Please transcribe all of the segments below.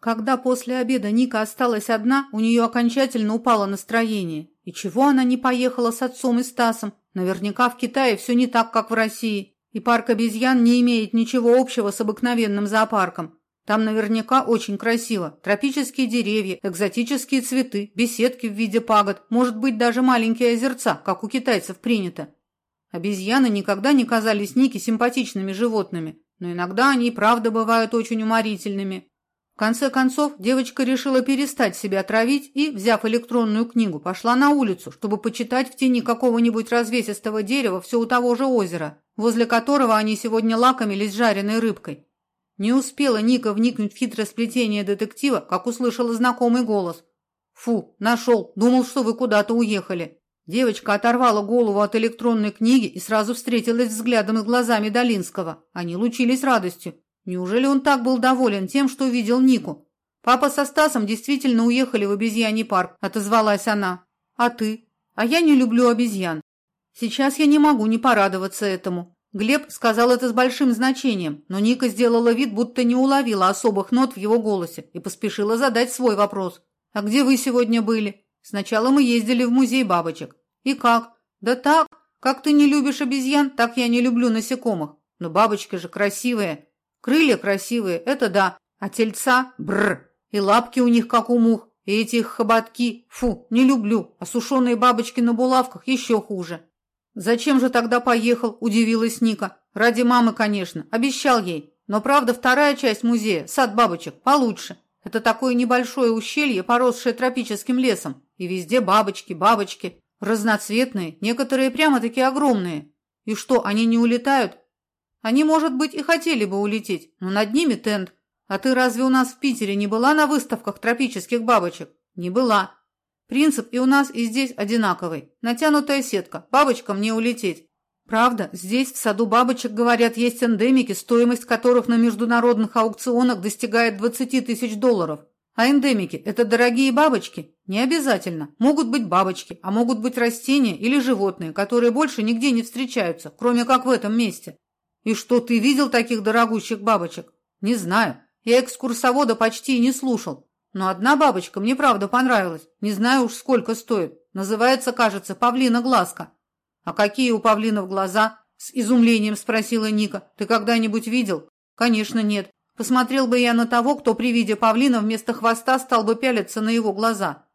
Когда после обеда Ника осталась одна, у нее окончательно упало настроение. И чего она не поехала с отцом и Стасом? Наверняка в Китае все не так, как в России. И парк обезьян не имеет ничего общего с обыкновенным зоопарком. Там наверняка очень красиво. Тропические деревья, экзотические цветы, беседки в виде пагод, может быть, даже маленькие озерца, как у китайцев принято. Обезьяны никогда не казались Нике симпатичными животными, но иногда они и правда бывают очень уморительными. В конце концов, девочка решила перестать себя травить и, взяв электронную книгу, пошла на улицу, чтобы почитать в тени какого-нибудь развесистого дерева все у того же озера, возле которого они сегодня лакомились жареной рыбкой. Не успела Ника вникнуть в хитросплетение детектива, как услышала знакомый голос. «Фу, нашел, думал, что вы куда-то уехали». Девочка оторвала голову от электронной книги и сразу встретилась взглядом и глазами Долинского. Они лучились радостью. Неужели он так был доволен тем, что увидел Нику? «Папа со Стасом действительно уехали в обезьяний парк», – отозвалась она. «А ты?» «А я не люблю обезьян. Сейчас я не могу не порадоваться этому». Глеб сказал это с большим значением, но Ника сделала вид, будто не уловила особых нот в его голосе и поспешила задать свой вопрос. «А где вы сегодня были?» «Сначала мы ездили в музей бабочек». «И как?» «Да так. Как ты не любишь обезьян, так я не люблю насекомых. Но бабочки же красивые». Крылья красивые, это да, а тельца – бррр, и лапки у них, как у мух, и эти их хоботки – фу, не люблю, а сушеные бабочки на булавках еще хуже. «Зачем же тогда поехал?» – удивилась Ника. «Ради мамы, конечно, обещал ей. Но правда, вторая часть музея, сад бабочек, получше. Это такое небольшое ущелье, поросшее тропическим лесом. И везде бабочки, бабочки. Разноцветные, некоторые прямо-таки огромные. И что, они не улетают? Они, может быть, и хотели бы улететь, но над ними тент. А ты разве у нас в Питере не была на выставках тропических бабочек? Не была. Принцип и у нас, и здесь одинаковый. Натянутая сетка. Бабочкам не улететь. Правда, здесь, в саду бабочек, говорят, есть эндемики, стоимость которых на международных аукционах достигает 20 тысяч долларов. А эндемики – это дорогие бабочки? Не обязательно. Могут быть бабочки, а могут быть растения или животные, которые больше нигде не встречаются, кроме как в этом месте. «И что, ты видел таких дорогущих бабочек?» «Не знаю. Я экскурсовода почти не слушал. Но одна бабочка мне правда понравилась. Не знаю уж, сколько стоит. Называется, кажется, павлина глазка». «А какие у павлинов глаза?» С изумлением спросила Ника. «Ты когда-нибудь видел?» «Конечно, нет. Посмотрел бы я на того, кто при виде павлина вместо хвоста стал бы пялиться на его глаза».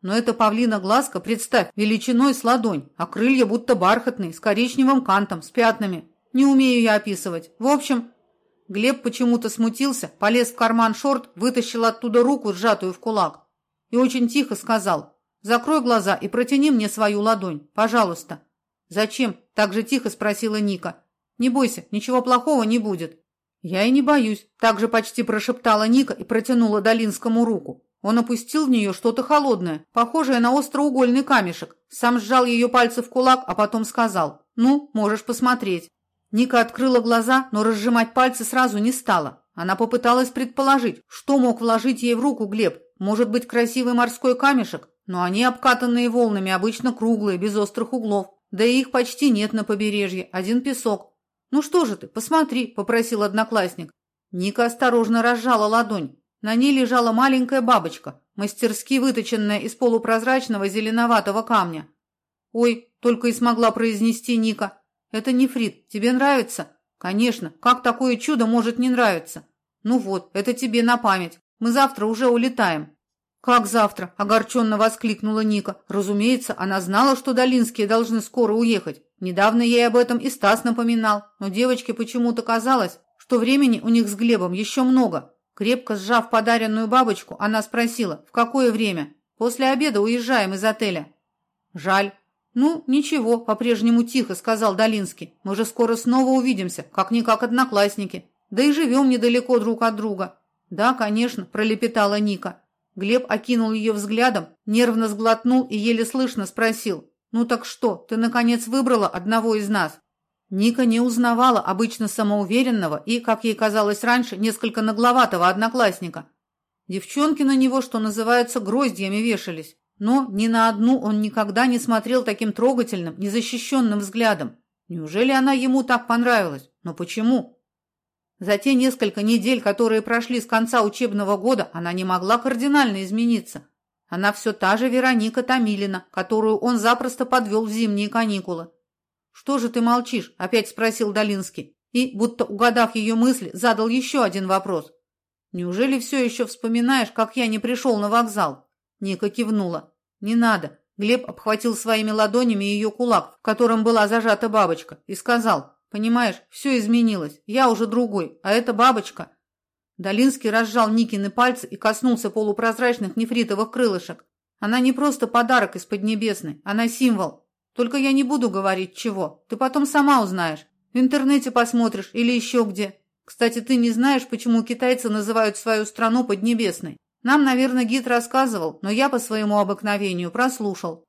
Но эта павлина глазка, представь, величиной с ладонь, а крылья будто бархатные, с коричневым кантом, с пятнами. Не умею я описывать. В общем, Глеб почему-то смутился, полез в карман шорт, вытащил оттуда руку, сжатую в кулак, и очень тихо сказал «Закрой глаза и протяни мне свою ладонь, пожалуйста». «Зачем?» – так же тихо спросила Ника. «Не бойся, ничего плохого не будет». «Я и не боюсь», – так же почти прошептала Ника и протянула Долинскому руку. Он опустил в нее что-то холодное, похожее на остроугольный камешек, сам сжал ее пальцы в кулак, а потом сказал «Ну, можешь посмотреть». Ника открыла глаза, но разжимать пальцы сразу не стала. Она попыталась предположить, что мог вложить ей в руку Глеб. Может быть, красивый морской камешек? Но они, обкатанные волнами, обычно круглые, без острых углов. Да и их почти нет на побережье, один песок. «Ну что же ты, посмотри», – попросил одноклассник. Ника осторожно разжала ладонь. На ней лежала маленькая бабочка, мастерски выточенная из полупрозрачного зеленоватого камня. «Ой», – только и смогла произнести Ника. Это нефрит. Тебе нравится? Конечно. Как такое чудо может не нравиться? Ну вот, это тебе на память. Мы завтра уже улетаем. Как завтра? Огорченно воскликнула Ника. Разумеется, она знала, что Долинские должны скоро уехать. Недавно ей об этом и Стас напоминал, но девочке почему-то казалось, что времени у них с Глебом еще много. Крепко сжав подаренную бабочку, она спросила, в какое время? После обеда уезжаем из отеля. Жаль, «Ну, ничего», – по-прежнему тихо сказал Долинский. «Мы же скоро снова увидимся, как-никак одноклассники. Да и живем недалеко друг от друга». «Да, конечно», – пролепетала Ника. Глеб окинул ее взглядом, нервно сглотнул и еле слышно спросил. «Ну так что, ты наконец выбрала одного из нас?» Ника не узнавала обычно самоуверенного и, как ей казалось раньше, несколько нагловатого одноклассника. Девчонки на него, что называется, гроздьями вешались. Но ни на одну он никогда не смотрел таким трогательным, незащищенным взглядом. Неужели она ему так понравилась? Но почему? За те несколько недель, которые прошли с конца учебного года, она не могла кардинально измениться. Она все та же Вероника Томилина, которую он запросто подвел в зимние каникулы. «Что же ты молчишь?» – опять спросил Долинский. И, будто угадав ее мысли, задал еще один вопрос. «Неужели все еще вспоминаешь, как я не пришел на вокзал?» Ника кивнула. «Не надо». Глеб обхватил своими ладонями ее кулак, в котором была зажата бабочка, и сказал, «Понимаешь, все изменилось. Я уже другой, а эта бабочка...» Долинский разжал Никины пальцы и коснулся полупрозрачных нефритовых крылышек. «Она не просто подарок из Поднебесной, она символ. Только я не буду говорить, чего. Ты потом сама узнаешь. В интернете посмотришь или еще где. Кстати, ты не знаешь, почему китайцы называют свою страну Поднебесной? Нам, наверное, гид рассказывал, но я по своему обыкновению прослушал.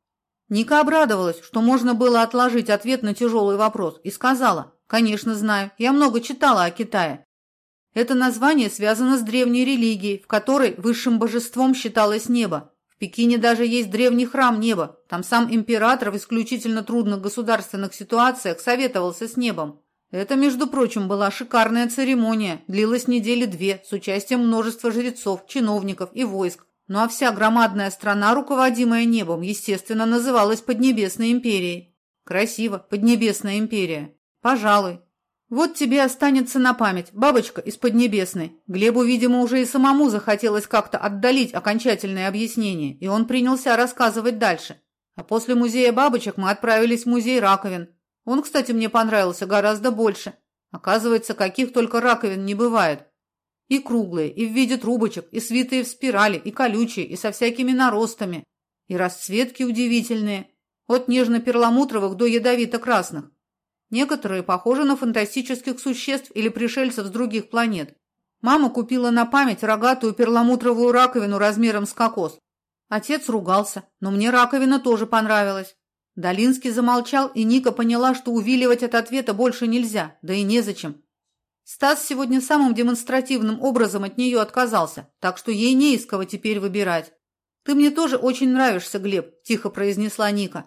Ника обрадовалась, что можно было отложить ответ на тяжелый вопрос, и сказала, «Конечно знаю, я много читала о Китае. Это название связано с древней религией, в которой высшим божеством считалось небо. В Пекине даже есть древний храм неба. Там сам император в исключительно трудных государственных ситуациях советовался с небом. Это, между прочим, была шикарная церемония, длилась недели две, с участием множества жрецов, чиновников и войск. Ну а вся громадная страна, руководимая небом, естественно, называлась Поднебесной империей. Красиво, Поднебесная империя. Пожалуй. Вот тебе останется на память, бабочка из Поднебесной. Глебу, видимо, уже и самому захотелось как-то отдалить окончательное объяснение, и он принялся рассказывать дальше. А после музея бабочек мы отправились в музей раковин. Он, кстати, мне понравился гораздо больше. Оказывается, каких только раковин не бывает. И круглые, и в виде трубочек, и свитые в спирали, и колючие, и со всякими наростами. И расцветки удивительные. От нежно-перламутровых до ядовито-красных. Некоторые похожи на фантастических существ или пришельцев с других планет. Мама купила на память рогатую перламутровую раковину размером с кокос. Отец ругался, но мне раковина тоже понравилась. Долинский замолчал, и Ника поняла, что увиливать от ответа больше нельзя, да и незачем. Стас сегодня самым демонстративным образом от нее отказался, так что ей не из кого теперь выбирать. «Ты мне тоже очень нравишься, Глеб», – тихо произнесла Ника.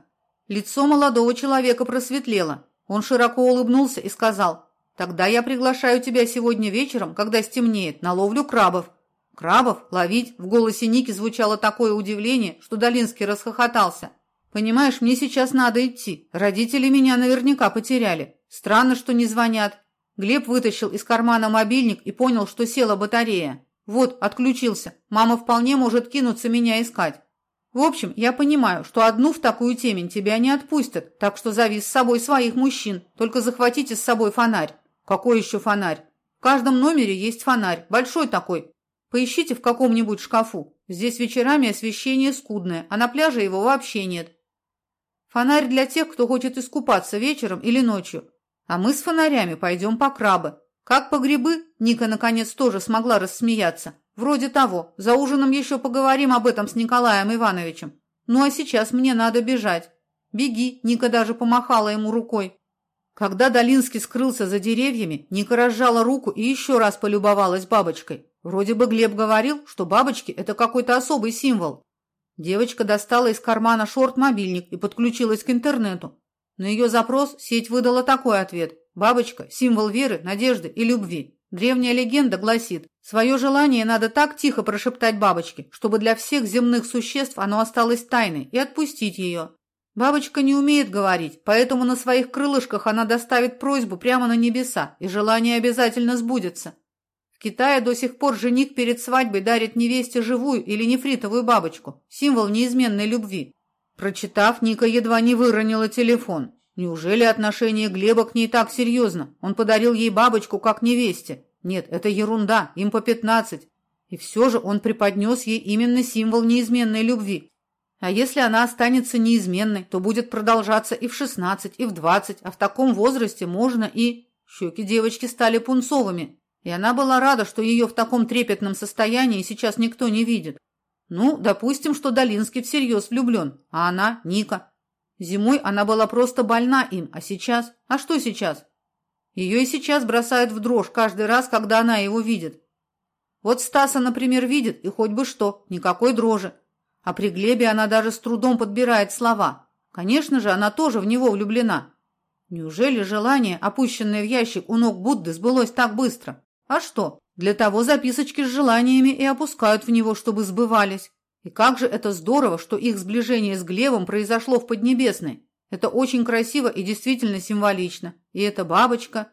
Лицо молодого человека просветлело. Он широко улыбнулся и сказал, «Тогда я приглашаю тебя сегодня вечером, когда стемнеет, на ловлю крабов». «Крабов? Ловить?» В голосе Ники звучало такое удивление, что Долинский расхохотался. Понимаешь, мне сейчас надо идти. Родители меня наверняка потеряли. Странно, что не звонят. Глеб вытащил из кармана мобильник и понял, что села батарея. Вот, отключился. Мама вполне может кинуться меня искать. В общем, я понимаю, что одну в такую темень тебя не отпустят, так что зови с собой своих мужчин. Только захватите с собой фонарь. Какой еще фонарь? В каждом номере есть фонарь, большой такой. Поищите в каком-нибудь шкафу. Здесь вечерами освещение скудное, а на пляже его вообще нет. Фонарь для тех, кто хочет искупаться вечером или ночью. А мы с фонарями пойдем по крабы. Как по грибы, Ника наконец тоже смогла рассмеяться. Вроде того. За ужином еще поговорим об этом с Николаем Ивановичем. Ну а сейчас мне надо бежать. Беги, Ника даже помахала ему рукой. Когда Долинский скрылся за деревьями, Ника разжала руку и еще раз полюбовалась бабочкой. Вроде бы Глеб говорил, что бабочки – это какой-то особый символ. Девочка достала из кармана шорт-мобильник и подключилась к интернету. На ее запрос сеть выдала такой ответ. Бабочка – символ веры, надежды и любви. Древняя легенда гласит, свое желание надо так тихо прошептать бабочке, чтобы для всех земных существ оно осталось тайной, и отпустить ее. Бабочка не умеет говорить, поэтому на своих крылышках она доставит просьбу прямо на небеса, и желание обязательно сбудется. Китае до сих пор жених перед свадьбой дарит невесте живую или нефритовую бабочку, символ неизменной любви. Прочитав, Ника едва не выронила телефон. Неужели отношение Глеба к ней так серьезно? Он подарил ей бабочку как невесте. Нет, это ерунда, им по пятнадцать. И все же он преподнес ей именно символ неизменной любви. А если она останется неизменной, то будет продолжаться и в шестнадцать, и в двадцать, а в таком возрасте можно и... Щеки девочки стали пунцовыми. И она была рада, что ее в таком трепетном состоянии сейчас никто не видит. Ну, допустим, что Долинский всерьез влюблен, а она – Ника. Зимой она была просто больна им, а сейчас? А что сейчас? Ее и сейчас бросают в дрожь каждый раз, когда она его видит. Вот Стаса, например, видит, и хоть бы что, никакой дрожи. А при Глебе она даже с трудом подбирает слова. Конечно же, она тоже в него влюблена. Неужели желание, опущенное в ящик у ног Будды, сбылось так быстро? А что? Для того записочки с желаниями и опускают в него, чтобы сбывались. И как же это здорово, что их сближение с Глебом произошло в Поднебесной. Это очень красиво и действительно символично. И эта бабочка.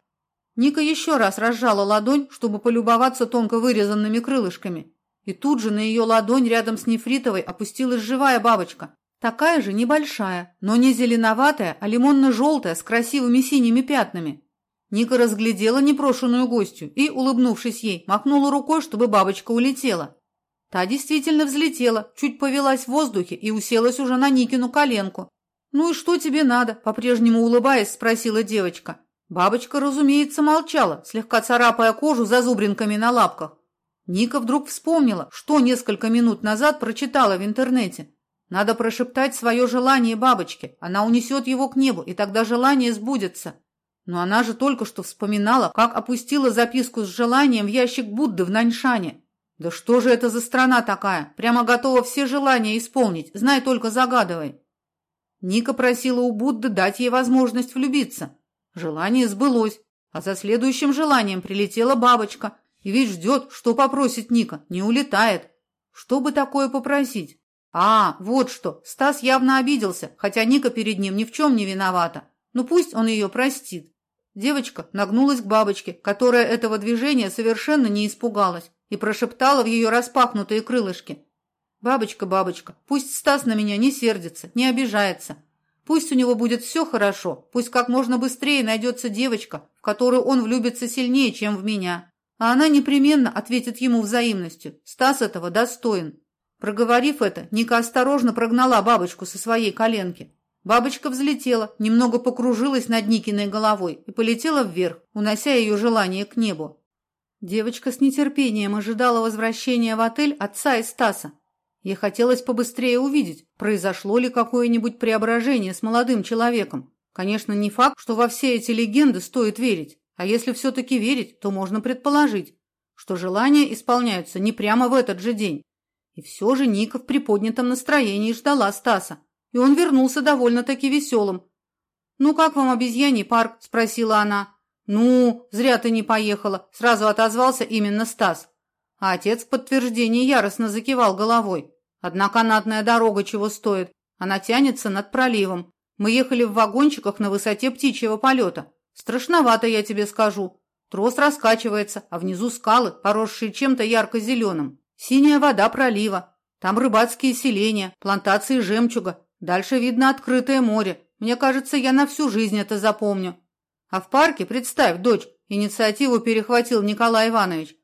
Ника еще раз разжала ладонь, чтобы полюбоваться тонко вырезанными крылышками. И тут же на ее ладонь рядом с нефритовой опустилась живая бабочка. Такая же небольшая, но не зеленоватая, а лимонно-желтая с красивыми синими пятнами. Ника разглядела непрошенную гостью и, улыбнувшись ей, махнула рукой, чтобы бабочка улетела. Та действительно взлетела, чуть повелась в воздухе и уселась уже на Никину коленку. «Ну и что тебе надо?» – по-прежнему улыбаясь, спросила девочка. Бабочка, разумеется, молчала, слегка царапая кожу зазубринками на лапках. Ника вдруг вспомнила, что несколько минут назад прочитала в интернете. Надо прошептать свое желание бабочке, она унесет его к небу, и тогда желание сбудется. Но она же только что вспоминала, как опустила записку с желанием в ящик Будды в Наньшане. Да что же это за страна такая? Прямо готова все желания исполнить, знай только загадывай. Ника просила у Будды дать ей возможность влюбиться. Желание сбылось, а за следующим желанием прилетела бабочка, и ведь ждет, что попросит Ника, не улетает. Что бы такое попросить? А, вот что, Стас явно обиделся, хотя Ника перед ним ни в чем не виновата. Ну пусть он ее простит. Девочка нагнулась к бабочке, которая этого движения совершенно не испугалась, и прошептала в ее распахнутые крылышки. «Бабочка, бабочка, пусть Стас на меня не сердится, не обижается. Пусть у него будет все хорошо, пусть как можно быстрее найдется девочка, в которую он влюбится сильнее, чем в меня. А она непременно ответит ему взаимностью. Стас этого достоин». Проговорив это, Ника осторожно прогнала бабочку со своей коленки. Бабочка взлетела, немного покружилась над Никиной головой и полетела вверх, унося ее желание к небу. Девочка с нетерпением ожидала возвращения в отель отца и Стаса. Ей хотелось побыстрее увидеть, произошло ли какое-нибудь преображение с молодым человеком. Конечно, не факт, что во все эти легенды стоит верить, а если все-таки верить, то можно предположить, что желания исполняются не прямо в этот же день. И все же Ника в приподнятом настроении ждала Стаса и он вернулся довольно-таки веселым. «Ну, как вам обезьяний парк?» – спросила она. «Ну, зря ты не поехала», – сразу отозвался именно Стас. А отец в подтверждение яростно закивал головой. «Одна канатная дорога чего стоит? Она тянется над проливом. Мы ехали в вагончиках на высоте птичьего полета. Страшновато, я тебе скажу. Трос раскачивается, а внизу скалы, поросшие чем-то ярко-зеленым. Синяя вода пролива. Там рыбацкие селения, плантации жемчуга, Дальше видно открытое море. Мне кажется, я на всю жизнь это запомню. А в парке, представь, дочь, инициативу перехватил Николай Иванович.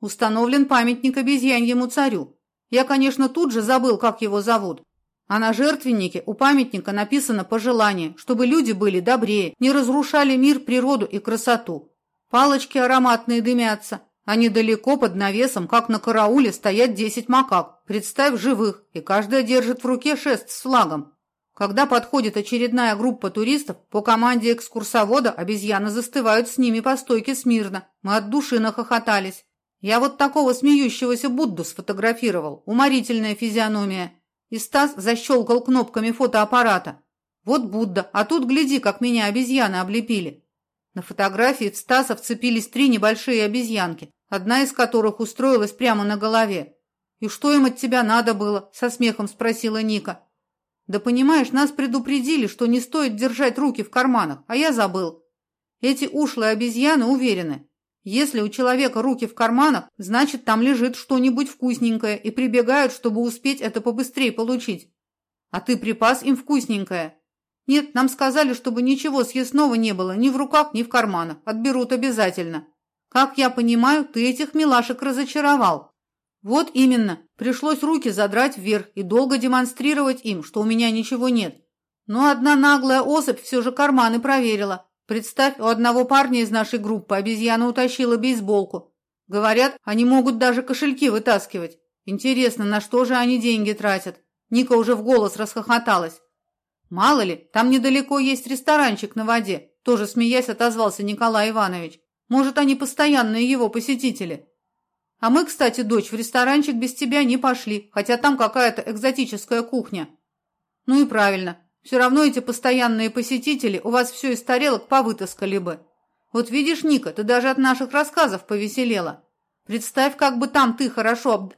Установлен памятник обезьяньему царю. Я, конечно, тут же забыл, как его зовут. А на жертвеннике у памятника написано пожелание, чтобы люди были добрее, не разрушали мир, природу и красоту. Палочки ароматные дымятся, а недалеко под навесом, как на карауле, стоят десять макак. Представь живых, и каждая держит в руке шест с флагом. Когда подходит очередная группа туристов, по команде экскурсовода обезьяны застывают с ними по стойке смирно. Мы от души нахохотались. Я вот такого смеющегося Будду сфотографировал. Уморительная физиономия. И Стас защелкал кнопками фотоаппарата. Вот Будда, а тут гляди, как меня обезьяны облепили. На фотографии в Стаса вцепились три небольшие обезьянки одна из которых устроилась прямо на голове. «И что им от тебя надо было?» – со смехом спросила Ника. «Да понимаешь, нас предупредили, что не стоит держать руки в карманах, а я забыл. Эти ушлые обезьяны уверены, если у человека руки в карманах, значит, там лежит что-нибудь вкусненькое и прибегают, чтобы успеть это побыстрее получить. А ты припас им вкусненькое. Нет, нам сказали, чтобы ничего съестного не было ни в руках, ни в карманах. Отберут обязательно. Как я понимаю, ты этих милашек разочаровал. Вот именно. Пришлось руки задрать вверх и долго демонстрировать им, что у меня ничего нет. Но одна наглая особь все же карманы проверила. Представь, у одного парня из нашей группы обезьяна утащила бейсболку. Говорят, они могут даже кошельки вытаскивать. Интересно, на что же они деньги тратят? Ника уже в голос расхохоталась. Мало ли, там недалеко есть ресторанчик на воде, тоже смеясь отозвался Николай Иванович. Может, они постоянные его посетители. А мы, кстати, дочь, в ресторанчик без тебя не пошли, хотя там какая-то экзотическая кухня. Ну и правильно. Все равно эти постоянные посетители у вас все из тарелок повытаскали бы. Вот видишь, Ника, ты даже от наших рассказов повеселела. Представь, как бы там ты хорошо об...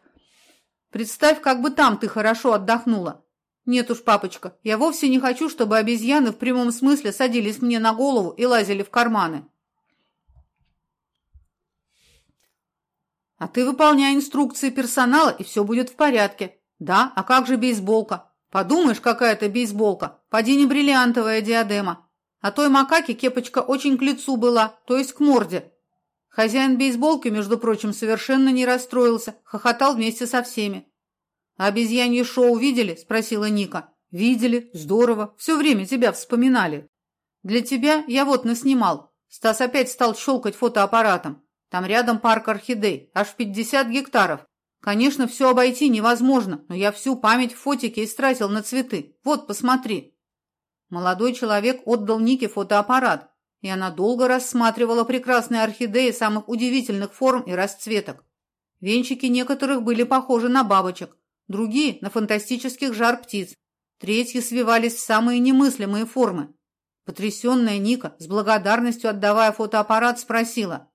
Представь, как бы там ты хорошо отдохнула. Нет уж, папочка, я вовсе не хочу, чтобы обезьяны в прямом смысле садились мне на голову и лазили в карманы. А ты выполняй инструкции персонала, и все будет в порядке. Да, а как же бейсболка? Подумаешь, какая-то бейсболка. Поди не бриллиантовая диадема. А той макаке кепочка очень к лицу была, то есть к морде. Хозяин бейсболки, между прочим, совершенно не расстроился, хохотал вместе со всеми. «А обезьянье шоу видели?» – спросила Ника. «Видели. Здорово. Все время тебя вспоминали. Для тебя я вот наснимал». Стас опять стал щелкать фотоаппаратом. Там рядом парк орхидей, аж 50 гектаров. Конечно, все обойти невозможно, но я всю память в фотике истратил на цветы. Вот, посмотри. Молодой человек отдал Нике фотоаппарат, и она долго рассматривала прекрасные орхидеи самых удивительных форм и расцветок. Венчики некоторых были похожи на бабочек, другие – на фантастических жар-птиц, третьи свивались в самые немыслимые формы. Потрясенная Ника, с благодарностью отдавая фотоаппарат, спросила,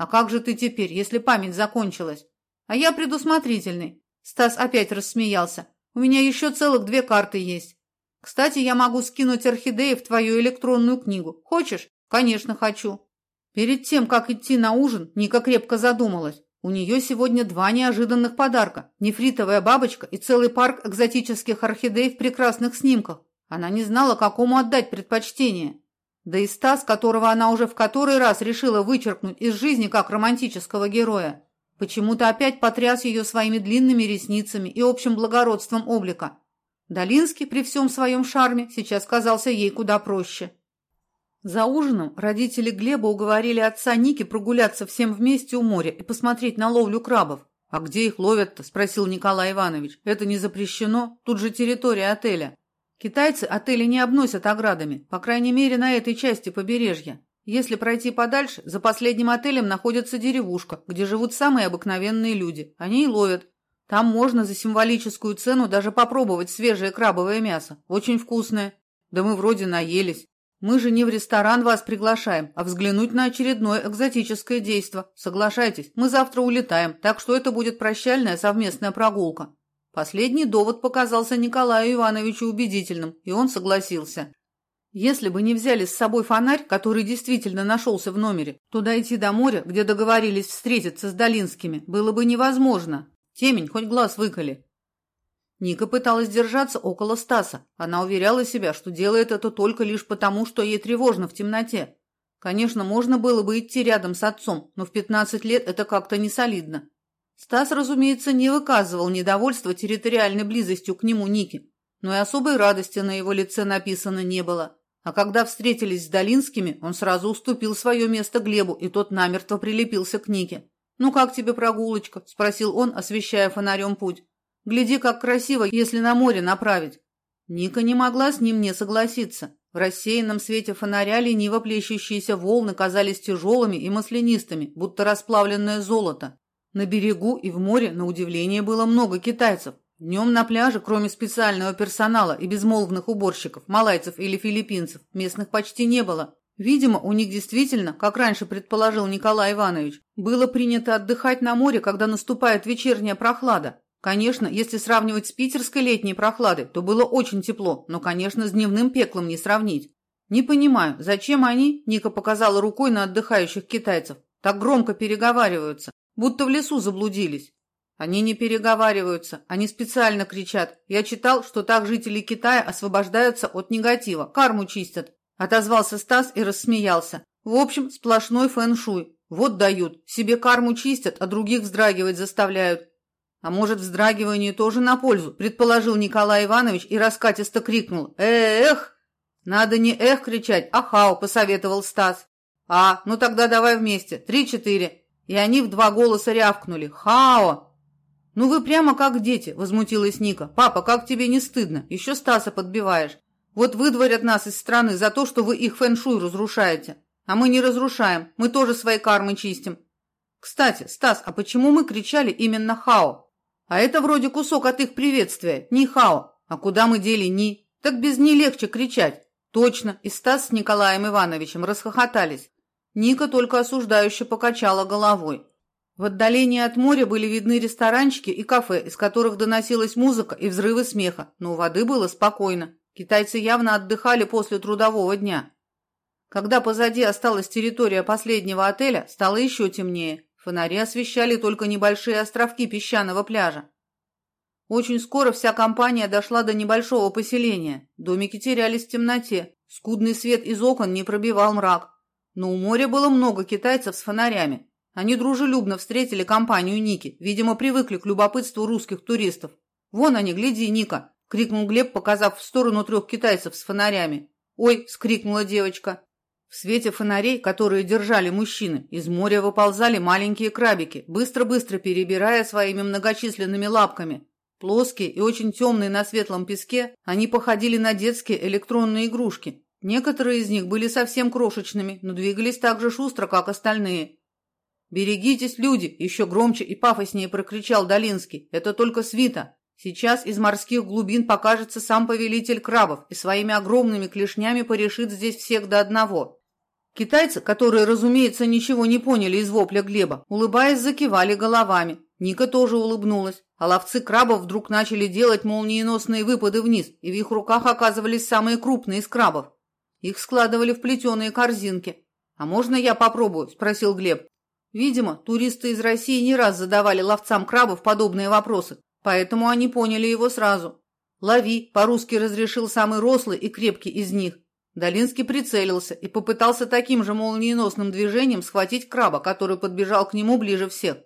«А как же ты теперь, если память закончилась?» «А я предусмотрительный». Стас опять рассмеялся. «У меня еще целых две карты есть. Кстати, я могу скинуть орхидеи в твою электронную книгу. Хочешь? Конечно, хочу. Перед тем, как идти на ужин, Ника крепко задумалась. У нее сегодня два неожиданных подарка. Нефритовая бабочка и целый парк экзотических орхидей в прекрасных снимках. Она не знала, какому отдать предпочтение. Да и Стас, которого она уже в который раз решила вычеркнуть из жизни как романтического героя, почему-то опять потряс ее своими длинными ресницами и общим благородством облика. Долинский при всем своем шарме сейчас казался ей куда проще. За ужином родители Глеба уговорили отца Ники прогуляться всем вместе у моря и посмотреть на ловлю крабов. «А где их ловят-то?» – спросил Николай Иванович. «Это не запрещено? Тут же территория отеля». Китайцы отели не обносят оградами, по крайней мере, на этой части побережья. Если пройти подальше, за последним отелем находится деревушка, где живут самые обыкновенные люди. Они и ловят. Там можно за символическую цену даже попробовать свежее крабовое мясо. Очень вкусное. Да мы вроде наелись. Мы же не в ресторан вас приглашаем, а взглянуть на очередное экзотическое действо. Соглашайтесь, мы завтра улетаем, так что это будет прощальная совместная прогулка. Последний довод показался Николаю Ивановичу убедительным, и он согласился. Если бы не взяли с собой фонарь, который действительно нашелся в номере, то дойти до моря, где договорились встретиться с Долинскими, было бы невозможно. Темень, хоть глаз выколи. Ника пыталась держаться около Стаса. Она уверяла себя, что делает это только лишь потому, что ей тревожно в темноте. Конечно, можно было бы идти рядом с отцом, но в 15 лет это как-то не солидно. Стас, разумеется, не выказывал недовольства территориальной близостью к нему Ники, но и особой радости на его лице написано не было. А когда встретились с Долинскими, он сразу уступил свое место Глебу, и тот намертво прилепился к Нике. «Ну как тебе прогулочка?» – спросил он, освещая фонарем путь. «Гляди, как красиво, если на море направить». Ника не могла с ним не согласиться. В рассеянном свете фонаря лениво плещущиеся волны казались тяжелыми и маслянистыми, будто расплавленное золото. На берегу и в море, на удивление, было много китайцев. Днем на пляже, кроме специального персонала и безмолвных уборщиков, малайцев или филиппинцев, местных почти не было. Видимо, у них действительно, как раньше предположил Николай Иванович, было принято отдыхать на море, когда наступает вечерняя прохлада. Конечно, если сравнивать с питерской летней прохладой, то было очень тепло, но, конечно, с дневным пеклом не сравнить. Не понимаю, зачем они, Ника показала рукой на отдыхающих китайцев, так громко переговариваются, будто в лесу заблудились. Они не переговариваются, они специально кричат. Я читал, что так жители Китая освобождаются от негатива, карму чистят. Отозвался Стас и рассмеялся. В общем, сплошной фэн-шуй. Вот дают. Себе карму чистят, а других вздрагивать заставляют. А может, вздрагивание тоже на пользу, предположил Николай Иванович и раскатисто крикнул. Эх! Надо не эх кричать, а хау, посоветовал Стас. А, ну тогда давай вместе. Три-четыре. И они в два голоса рявкнули. Хао! Ну вы прямо как дети, возмутилась Ника. Папа, как тебе не стыдно? Еще Стаса подбиваешь. Вот выдворят нас из страны за то, что вы их фэншуй разрушаете. А мы не разрушаем, мы тоже свои кармы чистим. Кстати, Стас, а почему мы кричали именно «Хао»? А это вроде кусок от их приветствия, не «Хао». А куда мы дели «Ни»? Так без «Ни» легче кричать. Точно, и Стас с Николаем Ивановичем расхохотались. Ника только осуждающе покачала головой. В отдалении от моря были видны ресторанчики и кафе, из которых доносилась музыка и взрывы смеха, но у воды было спокойно. Китайцы явно отдыхали после трудового дня. Когда позади осталась территория последнего отеля, стало еще темнее. Фонари освещали только небольшие островки песчаного пляжа. Очень скоро вся компания дошла до небольшого поселения. Домики терялись в темноте. Скудный свет из окон не пробивал мрак. Но у моря было много китайцев с фонарями. Они дружелюбно встретили компанию Ники, видимо, привыкли к любопытству русских туристов. «Вон они, гляди, Ника!» — крикнул Глеб, показав в сторону трех китайцев с фонарями. «Ой!» — скрикнула девочка. В свете фонарей, которые держали мужчины, из моря выползали маленькие крабики, быстро-быстро перебирая своими многочисленными лапками. Плоские и очень темные на светлом песке, они походили на детские электронные игрушки. Некоторые из них были совсем крошечными, но двигались так же шустро, как остальные. «Берегитесь, люди!» – еще громче и пафоснее прокричал Долинский. «Это только свита. Сейчас из морских глубин покажется сам повелитель крабов и своими огромными клешнями порешит здесь всех до одного. Китайцы, которые, разумеется, ничего не поняли из вопля Глеба, улыбаясь, закивали головами. Ника тоже улыбнулась, а ловцы крабов вдруг начали делать молниеносные выпады вниз, и в их руках оказывались самые крупные из крабов. Их складывали в плетеные корзинки. «А можно я попробую?» – спросил Глеб. Видимо, туристы из России не раз задавали ловцам крабов подобные вопросы, поэтому они поняли его сразу. «Лови», – по-русски разрешил самый рослый и крепкий из них. Долинский прицелился и попытался таким же молниеносным движением схватить краба, который подбежал к нему ближе всех.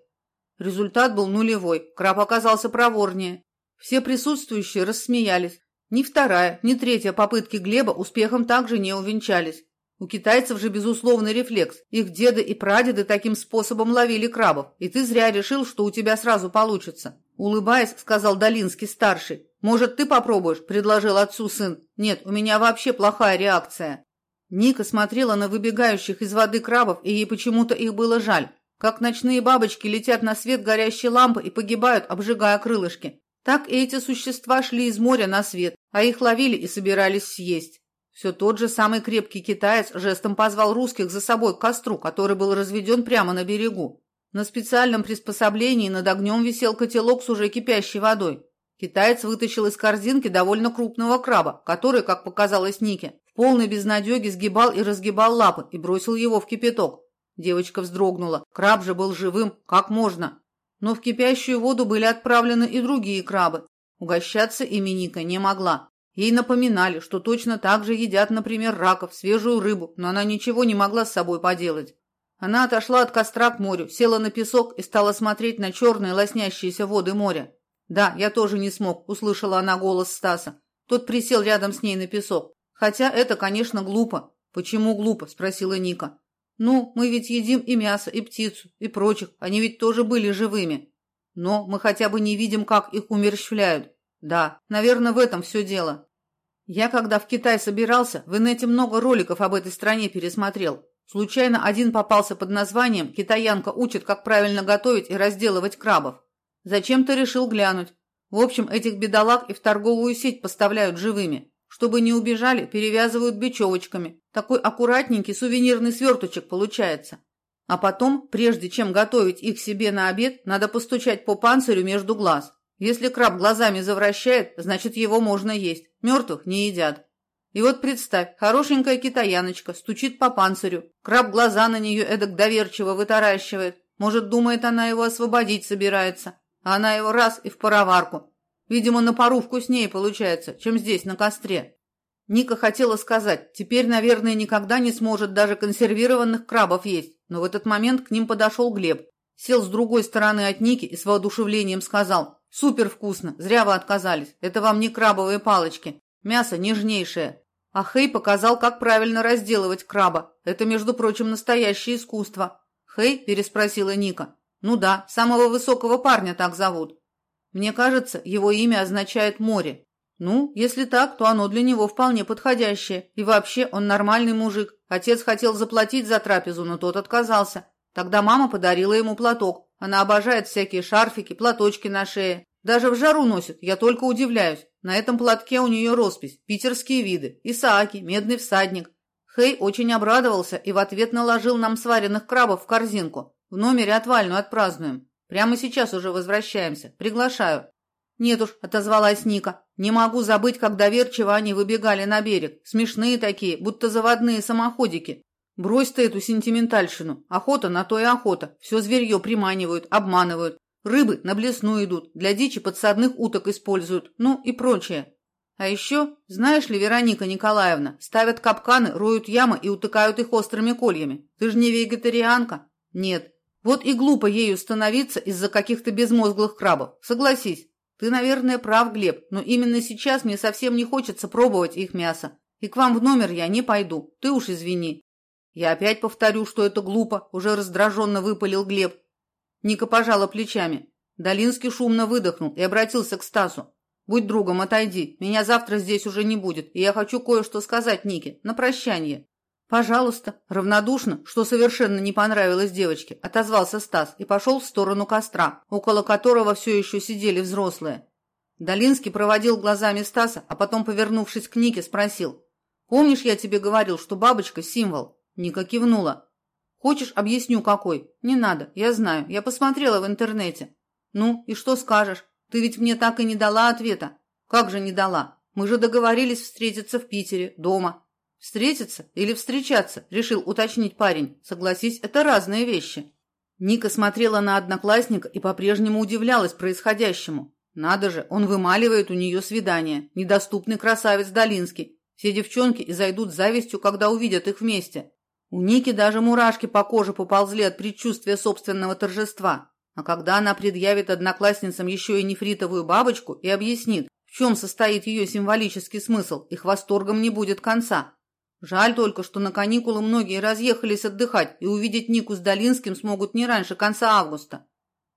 Результат был нулевой, краб оказался проворнее. Все присутствующие рассмеялись. Ни вторая, ни третья попытки Глеба успехом также не увенчались. У китайцев же безусловный рефлекс. Их деды и прадеды таким способом ловили крабов, и ты зря решил, что у тебя сразу получится. Улыбаясь, сказал Долинский-старший. «Может, ты попробуешь?» – предложил отцу сын. «Нет, у меня вообще плохая реакция». Ника смотрела на выбегающих из воды крабов, и ей почему-то их было жаль. Как ночные бабочки летят на свет горящей лампы и погибают, обжигая крылышки. Так и эти существа шли из моря на свет, а их ловили и собирались съесть. Все тот же самый крепкий китаец жестом позвал русских за собой к костру, который был разведен прямо на берегу. На специальном приспособлении над огнем висел котелок с уже кипящей водой. Китаец вытащил из корзинки довольно крупного краба, который, как показалось Нике, в полной безнадеге сгибал и разгибал лапы и бросил его в кипяток. Девочка вздрогнула. Краб же был живым, как можно. Но в кипящую воду были отправлены и другие крабы. Угощаться ими Ника не могла. Ей напоминали, что точно так же едят, например, раков, свежую рыбу, но она ничего не могла с собой поделать. Она отошла от костра к морю, села на песок и стала смотреть на черные лоснящиеся воды моря. «Да, я тоже не смог», — услышала она голос Стаса. Тот присел рядом с ней на песок. «Хотя это, конечно, глупо». «Почему глупо?» — спросила Ника. Ну, мы ведь едим и мясо, и птицу, и прочих. Они ведь тоже были живыми. Но мы хотя бы не видим, как их умерщвляют. Да, наверное, в этом все дело. Я, когда в Китай собирался, в инете много роликов об этой стране пересмотрел. Случайно один попался под названием «Китаянка учит, как правильно готовить и разделывать крабов». Зачем-то решил глянуть. В общем, этих бедолаг и в торговую сеть поставляют живыми. Чтобы не убежали, перевязывают бечевочками. Такой аккуратненький сувенирный сверточек получается. А потом, прежде чем готовить их себе на обед, надо постучать по панцирю между глаз. Если краб глазами завращает, значит его можно есть. Мертвых не едят. И вот представь, хорошенькая китаяночка стучит по панцирю. Краб глаза на нее эдак доверчиво вытаращивает. Может, думает, она его освободить собирается. А она его раз и в пароварку. Видимо, на пару вкуснее получается, чем здесь, на костре. Ника хотела сказать, теперь, наверное, никогда не сможет даже консервированных крабов есть, но в этот момент к ним подошел Глеб. Сел с другой стороны от Ники и с воодушевлением сказал, «Супер вкусно, зря вы отказались, это вам не крабовые палочки, мясо нежнейшее». А Хей показал, как правильно разделывать краба. Это, между прочим, настоящее искусство. «Хей?» – переспросила Ника. «Ну да, самого высокого парня так зовут. Мне кажется, его имя означает «море». Ну, если так, то оно для него вполне подходящее. И вообще, он нормальный мужик. Отец хотел заплатить за трапезу, но тот отказался. Тогда мама подарила ему платок. Она обожает всякие шарфики, платочки на шее. Даже в жару носит, я только удивляюсь. На этом платке у нее роспись, питерские виды, Исааки, медный всадник. Хей очень обрадовался и в ответ наложил нам сваренных крабов в корзинку. В номере отвальную отпразднуем. Прямо сейчас уже возвращаемся. Приглашаю. Нет уж, отозвалась Ника. Не могу забыть, как доверчиво они выбегали на берег. Смешные такие, будто заводные самоходики. Брось ты эту сентиментальщину. Охота на то и охота. Все зверье приманивают, обманывают. Рыбы на блесну идут, для дичи подсадных уток используют, ну и прочее. А еще, знаешь ли, Вероника Николаевна, ставят капканы, роют ямы и утыкают их острыми кольями. Ты же не вегетарианка? Нет. Вот и глупо ею становиться из-за каких-то безмозглых крабов. Согласись. Ты, наверное, прав, Глеб, но именно сейчас мне совсем не хочется пробовать их мясо. И к вам в номер я не пойду. Ты уж извини. Я опять повторю, что это глупо, уже раздраженно выпалил Глеб. Ника пожала плечами. Долинский шумно выдохнул и обратился к Стасу. «Будь другом, отойди. Меня завтра здесь уже не будет, и я хочу кое-что сказать Нике. На прощание». «Пожалуйста». Равнодушно, что совершенно не понравилось девочке, отозвался Стас и пошел в сторону костра, около которого все еще сидели взрослые. Долинский проводил глазами Стаса, а потом, повернувшись к Нике, спросил. «Помнишь, я тебе говорил, что бабочка – символ?» Ника кивнула. «Хочешь, объясню, какой?» «Не надо, я знаю, я посмотрела в интернете». «Ну, и что скажешь? Ты ведь мне так и не дала ответа». «Как же не дала? Мы же договорились встретиться в Питере, дома». «Встретиться или встречаться?» – решил уточнить парень. «Согласись, это разные вещи». Ника смотрела на одноклассника и по-прежнему удивлялась происходящему. Надо же, он вымаливает у нее свидание. Недоступный красавец Долинский. Все девчонки и зайдут с завистью, когда увидят их вместе. У Ники даже мурашки по коже поползли от предчувствия собственного торжества. А когда она предъявит одноклассницам еще и нефритовую бабочку и объяснит, в чем состоит ее символический смысл, их восторгом не будет конца. Жаль только, что на каникулы многие разъехались отдыхать, и увидеть Нику с Долинским смогут не раньше конца августа.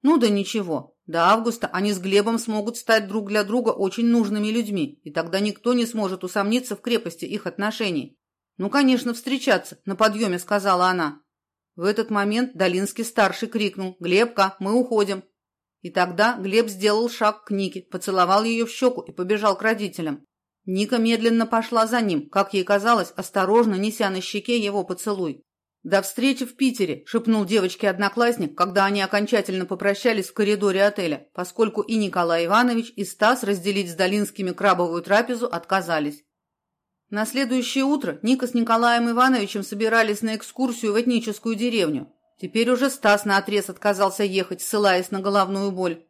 Ну да ничего, до августа они с Глебом смогут стать друг для друга очень нужными людьми, и тогда никто не сможет усомниться в крепости их отношений. «Ну, конечно, встречаться», — на подъеме сказала она. В этот момент Долинский-старший крикнул «Глебка, мы уходим». И тогда Глеб сделал шаг к Нике, поцеловал ее в щеку и побежал к родителям. Ника медленно пошла за ним, как ей казалось, осторожно неся на щеке его поцелуй. «До встречи в Питере», – шепнул девочке-одноклассник, когда они окончательно попрощались в коридоре отеля, поскольку и Николай Иванович, и Стас разделить с Долинскими крабовую трапезу отказались. На следующее утро Ника с Николаем Ивановичем собирались на экскурсию в этническую деревню. Теперь уже Стас наотрез отказался ехать, ссылаясь на головную боль.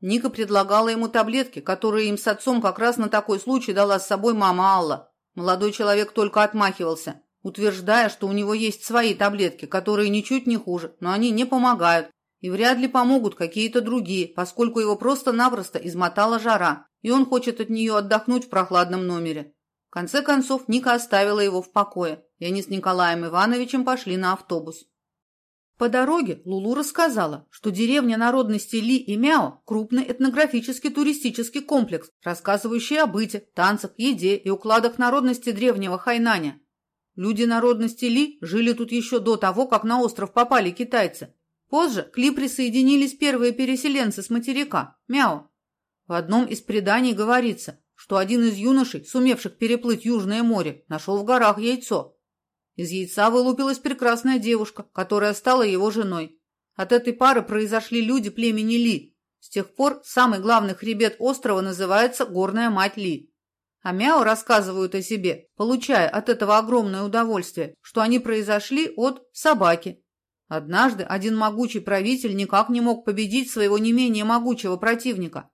Ника предлагала ему таблетки, которые им с отцом как раз на такой случай дала с собой мама Алла. Молодой человек только отмахивался, утверждая, что у него есть свои таблетки, которые ничуть не хуже, но они не помогают. И вряд ли помогут какие-то другие, поскольку его просто-напросто измотала жара, и он хочет от нее отдохнуть в прохладном номере. В конце концов, Ника оставила его в покое, и они с Николаем Ивановичем пошли на автобус. По дороге Лулу рассказала, что деревня народности Ли и Мяо – крупный этнографический туристический комплекс, рассказывающий о быте, танцах, еде и укладах народности древнего Хайнаня. Люди народности Ли жили тут еще до того, как на остров попали китайцы. Позже к Ли присоединились первые переселенцы с материка – Мяо. В одном из преданий говорится, что один из юношей, сумевших переплыть Южное море, нашел в горах яйцо. Из яйца вылупилась прекрасная девушка, которая стала его женой. От этой пары произошли люди племени Ли. С тех пор самый главный хребет острова называется Горная Мать Ли. А Мяо рассказывают о себе, получая от этого огромное удовольствие, что они произошли от собаки. Однажды один могучий правитель никак не мог победить своего не менее могучего противника.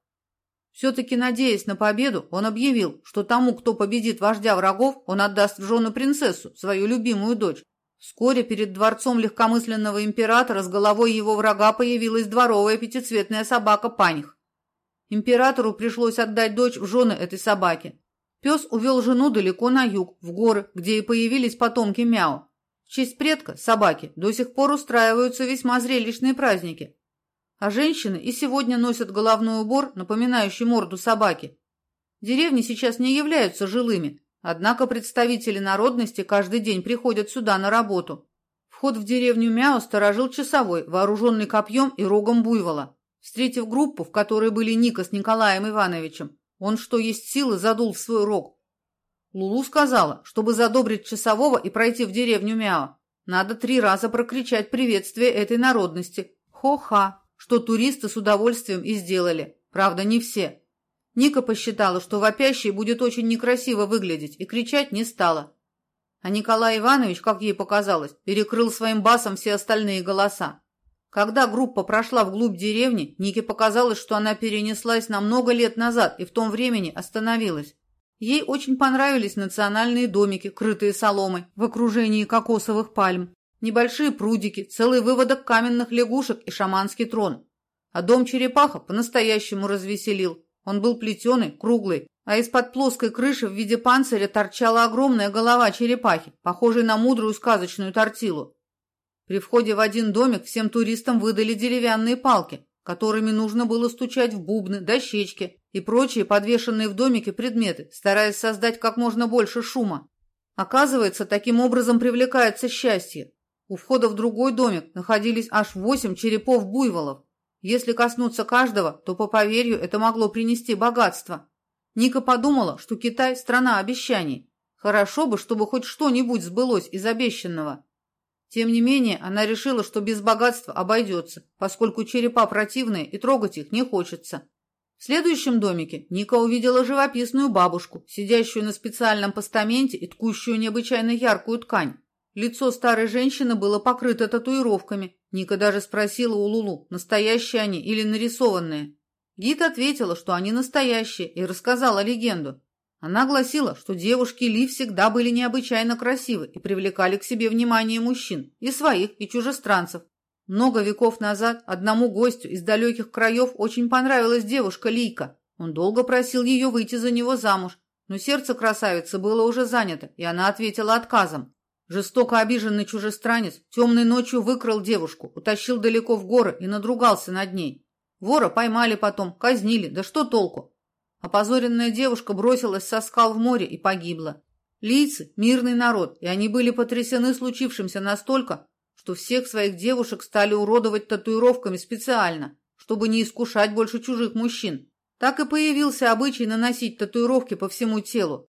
Все-таки, надеясь на победу, он объявил, что тому, кто победит вождя врагов, он отдаст в жену принцессу, свою любимую дочь. Вскоре перед дворцом легкомысленного императора с головой его врага появилась дворовая пятицветная собака Паних. Императору пришлось отдать дочь в жены этой собаки. Пес увел жену далеко на юг, в горы, где и появились потомки Мяу. В честь предка, собаки, до сих пор устраиваются весьма зрелищные праздники. А женщины и сегодня носят головной убор, напоминающий морду собаки. Деревни сейчас не являются жилыми, однако представители народности каждый день приходят сюда на работу. Вход в деревню Мяо сторожил часовой, вооруженный копьем и рогом буйвола. Встретив группу, в которой были Ника с Николаем Ивановичем, он, что есть силы, задул в свой рог. Лулу сказала, чтобы задобрить часового и пройти в деревню Мяо, надо три раза прокричать приветствие этой народности. Хо-ха, что туристы с удовольствием и сделали. Правда, не все. Ника посчитала, что вопящий будет очень некрасиво выглядеть, и кричать не стала. А Николай Иванович, как ей показалось, перекрыл своим басом все остальные голоса. Когда группа прошла вглубь деревни, Нике показалось, что она перенеслась на много лет назад и в том времени остановилась. Ей очень понравились национальные домики, крытые соломой, в окружении кокосовых пальм, небольшие прудики, целый выводок каменных лягушек и шаманский трон. А дом черепаха по-настоящему развеселил. Он был плетеный, круглый, а из-под плоской крыши в виде панциря торчала огромная голова черепахи, похожей на мудрую сказочную тортилу. При входе в один домик всем туристам выдали деревянные палки, которыми нужно было стучать в бубны, дощечки и прочие подвешенные в домике предметы, стараясь создать как можно больше шума. Оказывается, таким образом привлекается счастье. У входа в другой домик находились аж восемь черепов-буйволов. Если коснуться каждого, то, по поверью, это могло принести богатство. Ника подумала, что Китай – страна обещаний. Хорошо бы, чтобы хоть что-нибудь сбылось из обещанного. Тем не менее, она решила, что без богатства обойдется, поскольку черепа противные и трогать их не хочется. В следующем домике Ника увидела живописную бабушку, сидящую на специальном постаменте и ткущую необычайно яркую ткань. Лицо старой женщины было покрыто татуировками. Ника даже спросила у Лулу, настоящие они или нарисованные. Гид ответила, что они настоящие, и рассказала легенду. Она гласила, что девушки Ли всегда были необычайно красивы и привлекали к себе внимание мужчин, и своих, и чужестранцев. Много веков назад одному гостю из далеких краев очень понравилась девушка Лийка. Он долго просил ее выйти за него замуж, но сердце красавицы было уже занято, и она ответила отказом. Жестоко обиженный чужестранец темной ночью выкрал девушку, утащил далеко в горы и надругался над ней. Вора поймали потом, казнили, да что толку? Опозоренная девушка бросилась со скал в море и погибла. Лийцы – мирный народ, и они были потрясены случившимся настолько, что всех своих девушек стали уродовать татуировками специально, чтобы не искушать больше чужих мужчин. Так и появился обычай наносить татуировки по всему телу.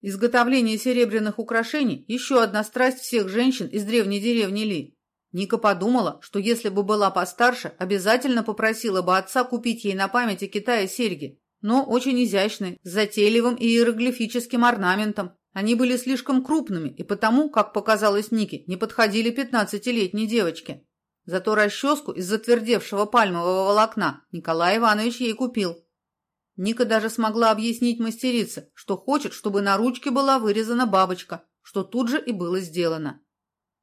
Изготовление серебряных украшений – еще одна страсть всех женщин из древней деревни Ли. Ника подумала, что если бы была постарше, обязательно попросила бы отца купить ей на память о Китае серьги. Но очень изящные, с затейливым и иероглифическим орнаментом. Они были слишком крупными и потому, как показалось Нике, не подходили пятнадцатилетней девочке. Зато расческу из затвердевшего пальмового волокна Николай Иванович ей купил. Ника даже смогла объяснить мастерице, что хочет, чтобы на ручке была вырезана бабочка, что тут же и было сделано.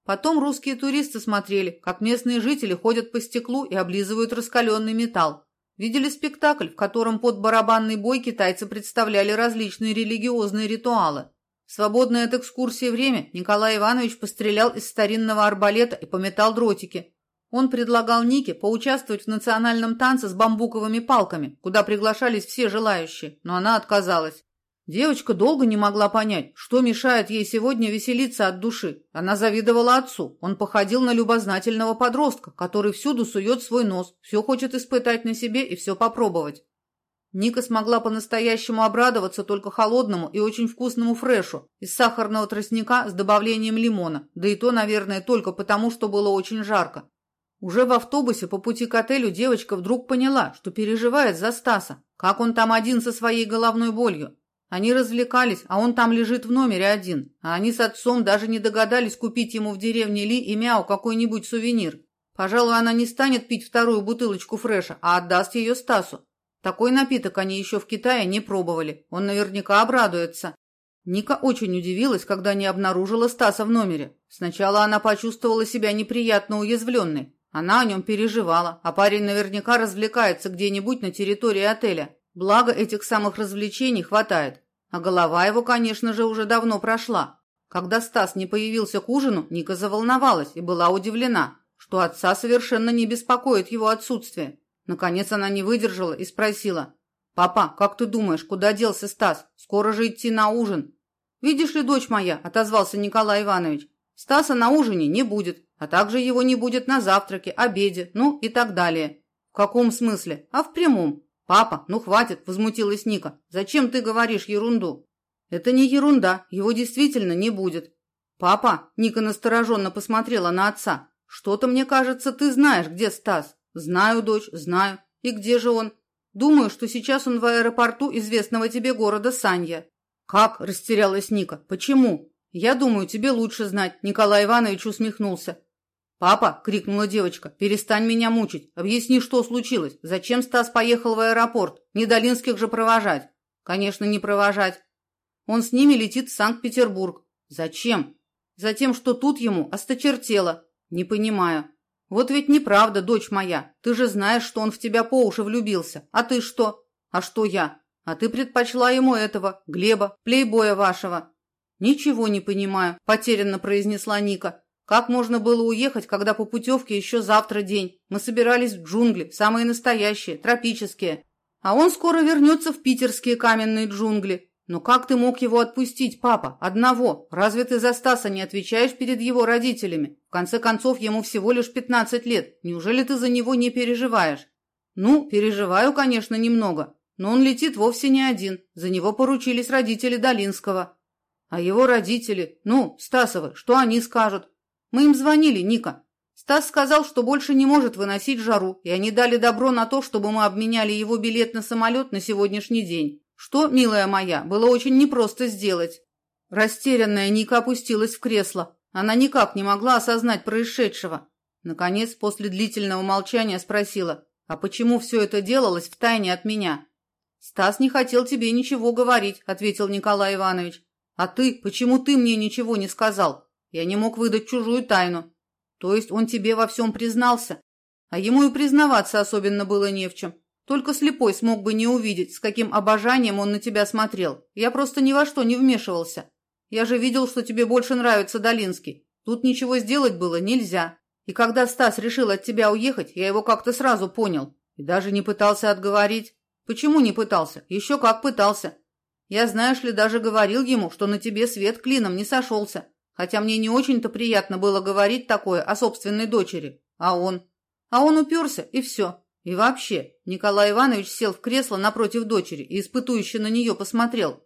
Потом русские туристы смотрели, как местные жители ходят по стеклу и облизывают раскаленный металл. Видели спектакль, в котором под барабанный бой китайцы представляли различные религиозные ритуалы. В свободное от экскурсии время Николай Иванович пострелял из старинного арбалета и пометал дротики. Он предлагал Нике поучаствовать в национальном танце с бамбуковыми палками, куда приглашались все желающие, но она отказалась. Девочка долго не могла понять, что мешает ей сегодня веселиться от души. Она завидовала отцу. Он походил на любознательного подростка, который всюду сует свой нос, все хочет испытать на себе и все попробовать. Ника смогла по-настоящему обрадоваться только холодному и очень вкусному фрешу из сахарного тростника с добавлением лимона, да и то, наверное, только потому, что было очень жарко. Уже в автобусе по пути к отелю девочка вдруг поняла, что переживает за Стаса, как он там один со своей головной болью. Они развлекались, а он там лежит в номере один. А они с отцом даже не догадались купить ему в деревне Ли и Мяу какой-нибудь сувенир. Пожалуй, она не станет пить вторую бутылочку фреша, а отдаст ее Стасу. Такой напиток они еще в Китае не пробовали. Он наверняка обрадуется. Ника очень удивилась, когда не обнаружила Стаса в номере. Сначала она почувствовала себя неприятно уязвленной. Она о нем переживала, а парень наверняка развлекается где-нибудь на территории отеля. Благо этих самых развлечений хватает. А голова его, конечно же, уже давно прошла. Когда Стас не появился к ужину, Ника заволновалась и была удивлена, что отца совершенно не беспокоит его отсутствие. Наконец она не выдержала и спросила. «Папа, как ты думаешь, куда делся Стас? Скоро же идти на ужин». «Видишь ли, дочь моя», – отозвался Николай Иванович, – «Стаса на ужине не будет, а также его не будет на завтраке, обеде, ну и так далее». «В каком смысле? А в прямом. «Папа, ну хватит!» – возмутилась Ника. «Зачем ты говоришь ерунду?» Это не ерунда, его действительно не будет. Папа, Ника настороженно посмотрела на отца. Что-то мне кажется, ты знаешь, где Стас. Знаю, дочь, знаю. И где же он? Думаю, что сейчас он в аэропорту известного тебе города Санья. Как? растерялась Ника. Почему? Я думаю, тебе лучше знать, Николай Иванович усмехнулся. «Папа!» — крикнула девочка. «Перестань меня мучить. Объясни, что случилось. Зачем Стас поехал в аэропорт? Не Долинских же провожать». «Конечно, не провожать. Он с ними летит в Санкт-Петербург. Зачем? Затем, что тут ему осточертело. Не понимаю. Вот ведь неправда, дочь моя. Ты же знаешь, что он в тебя по уши влюбился. А ты что? А что я? А ты предпочла ему этого, Глеба, плейбоя вашего. Ничего не понимаю, потерянно произнесла Ника. Как можно было уехать, когда по путевке еще завтра день? Мы собирались в джунгли, самые настоящие, тропические. А он скоро вернется в питерские каменные джунгли. Но как ты мог его отпустить, папа, одного? Разве ты за Стаса не отвечаешь перед его родителями? В конце концов, ему всего лишь пятнадцать лет. Неужели ты за него не переживаешь? Ну, переживаю, конечно, немного. Но он летит вовсе не один. За него поручились родители Долинского. А его родители, ну, Стасовы, что они скажут? Мы им звонили, Ника. Стас сказал, что больше не может выносить жару, и они дали добро на то, чтобы мы обменяли его билет на самолет на сегодняшний день. Что, милая моя, было очень непросто сделать. Растерянная Ника опустилась в кресло. Она никак не могла осознать происшедшего. Наконец, после длительного молчания спросила, «А почему все это делалось в тайне от меня?» «Стас не хотел тебе ничего говорить», — ответил Николай Иванович. «А ты, почему ты мне ничего не сказал? Я не мог выдать чужую тайну. То есть он тебе во всем признался? А ему и признаваться особенно было не в чем. Только слепой смог бы не увидеть, с каким обожанием он на тебя смотрел. Я просто ни во что не вмешивался. Я же видел, что тебе больше нравится Долинский. Тут ничего сделать было нельзя. И когда Стас решил от тебя уехать, я его как-то сразу понял. И даже не пытался отговорить. Почему не пытался? Еще как пытался. Я, знаешь ли, даже говорил ему, что на тебе свет клином не сошелся. Хотя мне не очень-то приятно было говорить такое о собственной дочери. А он? А он уперся, и все. И вообще, Николай Иванович сел в кресло напротив дочери и испытующе на нее посмотрел.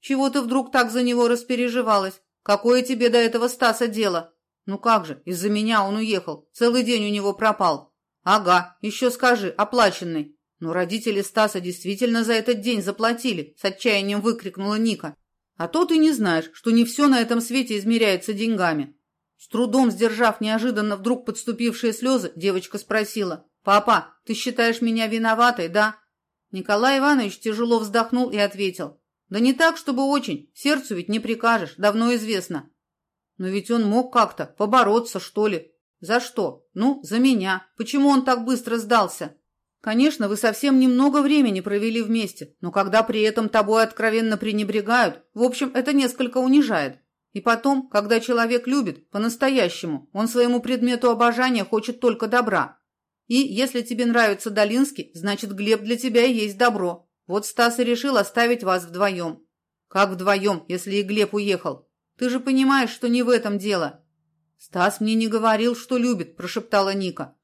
«Чего ты вдруг так за него распереживалась? Какое тебе до этого Стаса дело? Ну как же, из-за меня он уехал, целый день у него пропал. Ага, еще скажи, оплаченный. Но родители Стаса действительно за этот день заплатили, с отчаянием выкрикнула Ника. А то ты не знаешь, что не все на этом свете измеряется деньгами. С трудом сдержав неожиданно вдруг подступившие слезы, девочка спросила. «Папа, ты считаешь меня виноватой, да?» Николай Иванович тяжело вздохнул и ответил. «Да не так, чтобы очень. Сердцу ведь не прикажешь, давно известно». «Но ведь он мог как-то побороться, что ли?» «За что?» «Ну, за меня. Почему он так быстро сдался?» «Конечно, вы совсем немного времени провели вместе, но когда при этом тобой откровенно пренебрегают, в общем, это несколько унижает. И потом, когда человек любит, по-настоящему, он своему предмету обожания хочет только добра. И если тебе нравится Долинский, значит, Глеб для тебя и есть добро. Вот Стас и решил оставить вас вдвоем. Как вдвоем, если и Глеб уехал? Ты же понимаешь, что не в этом дело. Стас мне не говорил, что любит, прошептала Ника.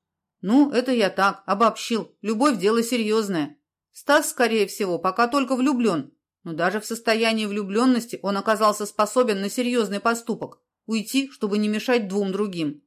Ну, это я так, обобщил. Любовь – дело серьезное. Стас, скорее всего, пока только влюблен. Но даже в состоянии влюбленности он оказался способен на серьезный поступок – уйти, чтобы не мешать двум другим.